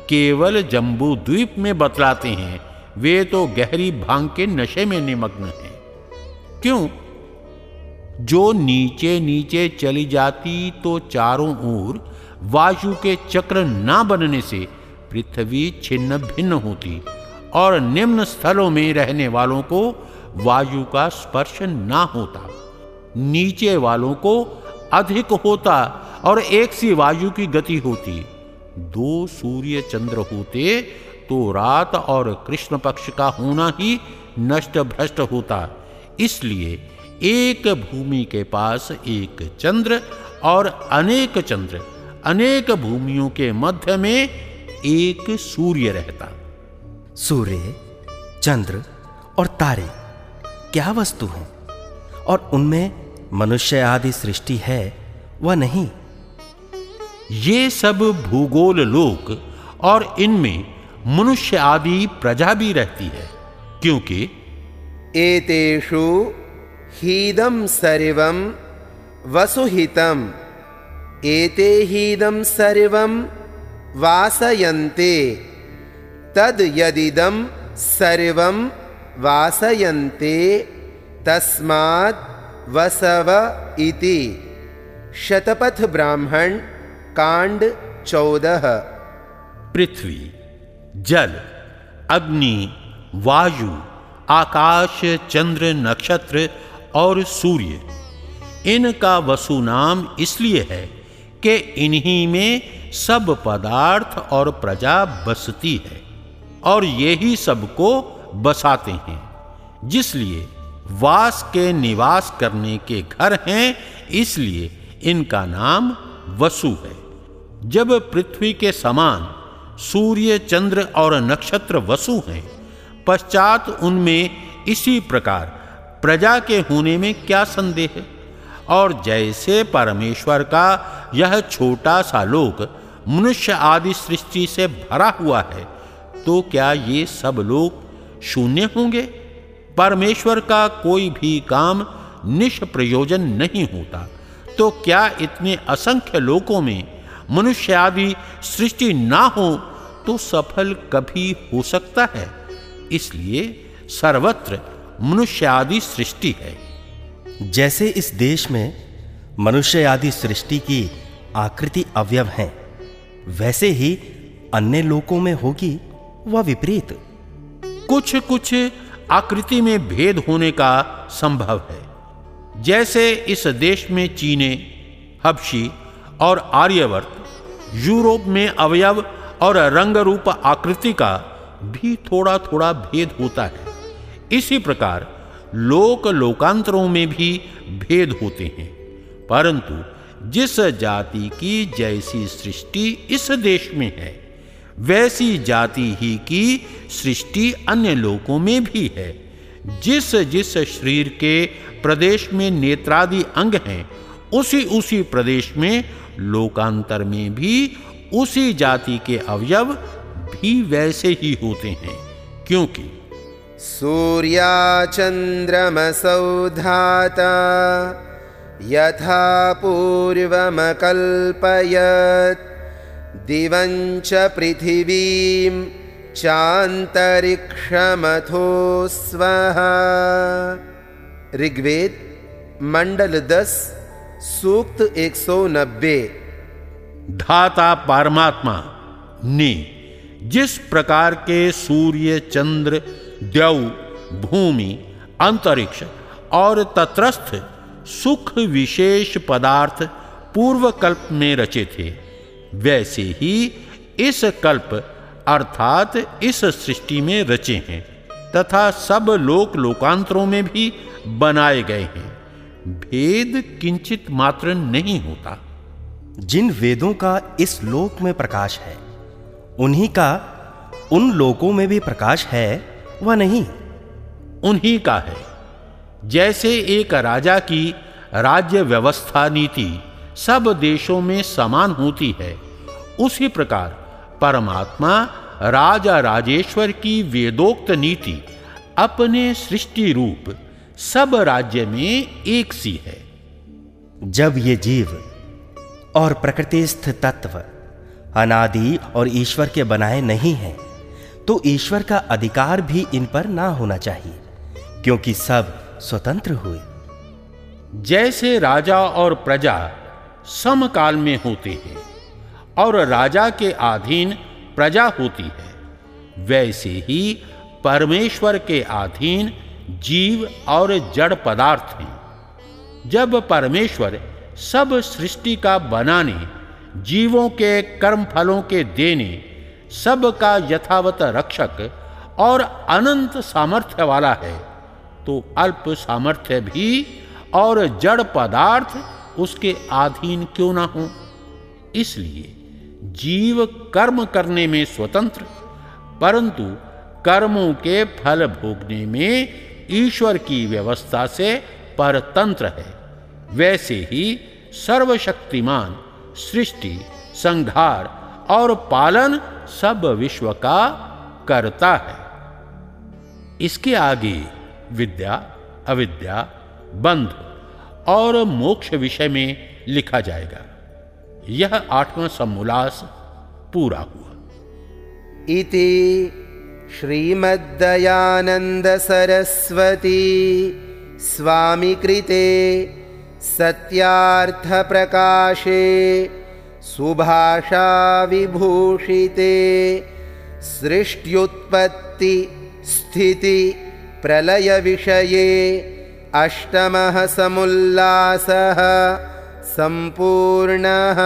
Speaker 2: केवल जम्बू द्वीप में बतलाते हैं, वे तो गहरी भाँग के नशे में निमग्न हैं। क्यों? जो नीचे नीचे चली जाती तो चारों ओर वायु के चक्र ना बनने से पृथ्वी छिन्न भिन्न होती और निम्न स्थलों में रहने वालों को वायु का स्पर्श ना होता। नीचे वालों को अधिक होता और एक सी वायु की गति होती। दो सूर्य चंद्र होते तो रात और कृष्ण पक्ष का होना ही नष्ट भ्रष्ट होता। इसलिए एक भूमि के पास एक चंद्र और अनेक चंद्र, अनेक भूमियों के मध्य में एक सूर्य रहता।
Speaker 3: सूर्य, चंद्र और तारे। क्या वस्तु हैं? और उनमें मनुष्य आदि सृष्टि है व नहीं?
Speaker 2: ये सब भूगोल लोक और इनमें मनुष्य आदि प्रजा भी रहती है क्योंकि
Speaker 1: एतेषु हीदं सर्वं वसुहितम्। एते हीदं सर्वं वासयन्ते। तद यदिदम सर्वं वासयन्ते तस्माद् वसव इति। शतपथ ब्राह्मण, कांड चौदह।
Speaker 2: पृथ्वी, जल, अग्नि, वायु, आकाश, चंद्र, नक्षत्र और सूर्य। इनका वसु नाम इसलिए है कि इन्हीं में सब पदार्थ और प्रजा बसती है और यही सबको बसाते हैं। जिसलिए वास के निवास करने के घर हैं, इसलिए इनका नाम वसु है। जब पृथ्वी के समान सूर्य, चंद्र और नक्षत्र वसु हैं, पश्चात उनमें इसी प्रकार प्रजा के होने में क्या संदेह है? और जैसे परमेश्वर का यह छोटा सा लोक मनुष्य आदि सृष्टि से भरा हुआ है तो क्या ये सब लोग शून्य होंगे। परमेश्वर का कोई भी काम निष्प्रयोजन नहीं होता। तो क्या इतने असंख्य लोकों में मनुष्य आदि सृष्टि ना हो तो सफल कभी हो सकता है? इसलिए सर्वत्र मनुष्य आदि सृष्टि है।
Speaker 3: जैसे इस देश में मनुष्य आदि सृष्टि की आकृति अवयव है, वैसे ही अन्य लोकों में होगी वह विपरीत।
Speaker 2: कुछ कुछ आकृति में भेद होने का संभव है। जैसे इस देश में चीने, हबशी और आर्यवर्त, यूरोप में अवयव और रंग रूप आकृति का भी थोड़ा थोड़ा भेद होता है। इसी प्रकार लोक लोकांतरों में भी भेद होते हैं। परंतु जिस जाति की जैसी सृष्टि इस देश में है वैसी जाति ही की सृष्टि अन्य लोकों में भी है। जिस जिस शरीर के प्रदेश में नेत्रादि अंग हैं, उसी उसी प्रदेश में लोकांतर में भी उसी जाति के अवयव भी वैसे ही होते हैं। क्योंकि
Speaker 1: सूर्या चन्द्रमसौ धाता यथा पूर्वमकल्पयत्। दिवं च पृथिवीं चान्तरिक्षमथो स्वः ऋग्वेद, मंडल दस, सूक्त 190
Speaker 2: धाता परमात्मा, ने, जिस प्रकार के सूर्य, चंद्र, द्यौ, भूमि, अंतरिक्ष और तत्रस्थ सुख विशेष पदार्थ पूर्व कल्प में रचे थे वैसे ही इस कल्प अर्थात इस सृष्टि में रचे हैं तथा सब लोक लोकांतरों में भी बनाए गए हैं। भेद किंचित मात्र नहीं होता।
Speaker 3: जिन वेदों का इस लोक में प्रकाश है उन्हीं का उन लोकों में भी प्रकाश है वह नहीं?
Speaker 2: उन्हीं का है। जैसे एक राजा की राज्य व्यवस्था नीति सब देशों में समान होती है। उसी प्रकार परमात्मा राजा राजेश्वर की वेदोक्त नीति अपने सृष्टि रूप सब राज्य में एक सी है।
Speaker 3: जब ये जीव और प्रकृतिस्थ तत्व अनादि और ईश्वर के बनाए नहीं हैं तो ईश्वर का अधिकार भी इन पर ना होना चाहिए क्योंकि सब स्वतंत्र हुए।
Speaker 2: जैसे राजा और प्रजा समकाल में होते हैं और राजा के अधीन प्रजा होती है। वैसे ही परमेश्वर के अधीन जीव और जड़ पदार्थ हैं। जब परमेश्वर सब सृष्टि का बनाने, जीवों के कर्म फलों के देने सब का यथावत रक्षक और अनंत सामर्थ्य वाला है तो अल्प सामर्थ्य भी और जड़ पदार्थ उसके अधीन क्यों ना हो? इसलिए जीव कर्म करने में स्वतंत्र, परंतु कर्मों के फल भोगने में ईश्वर की व्यवस्था से परतंत्र है। वैसे ही सर्वशक्तिमान, सृष्टि संहार और पालन सब विश्व का करता है। इसके आगे विद्या, अविद्या, बंध और मोक्ष विषय में लिखा जाएगा। यह आठवां समोल्लास पूरा हुआ।
Speaker 1: इति श्रीमद्दयानंद सरस्वती स्वामी कृते सत्यार्थ प्रकाशे सुभाषा विभूषिते सृष्ट्युत्पत्ति स्थिति प्रलय विषये अष्टमः समुल्लासः सम्पूर्णः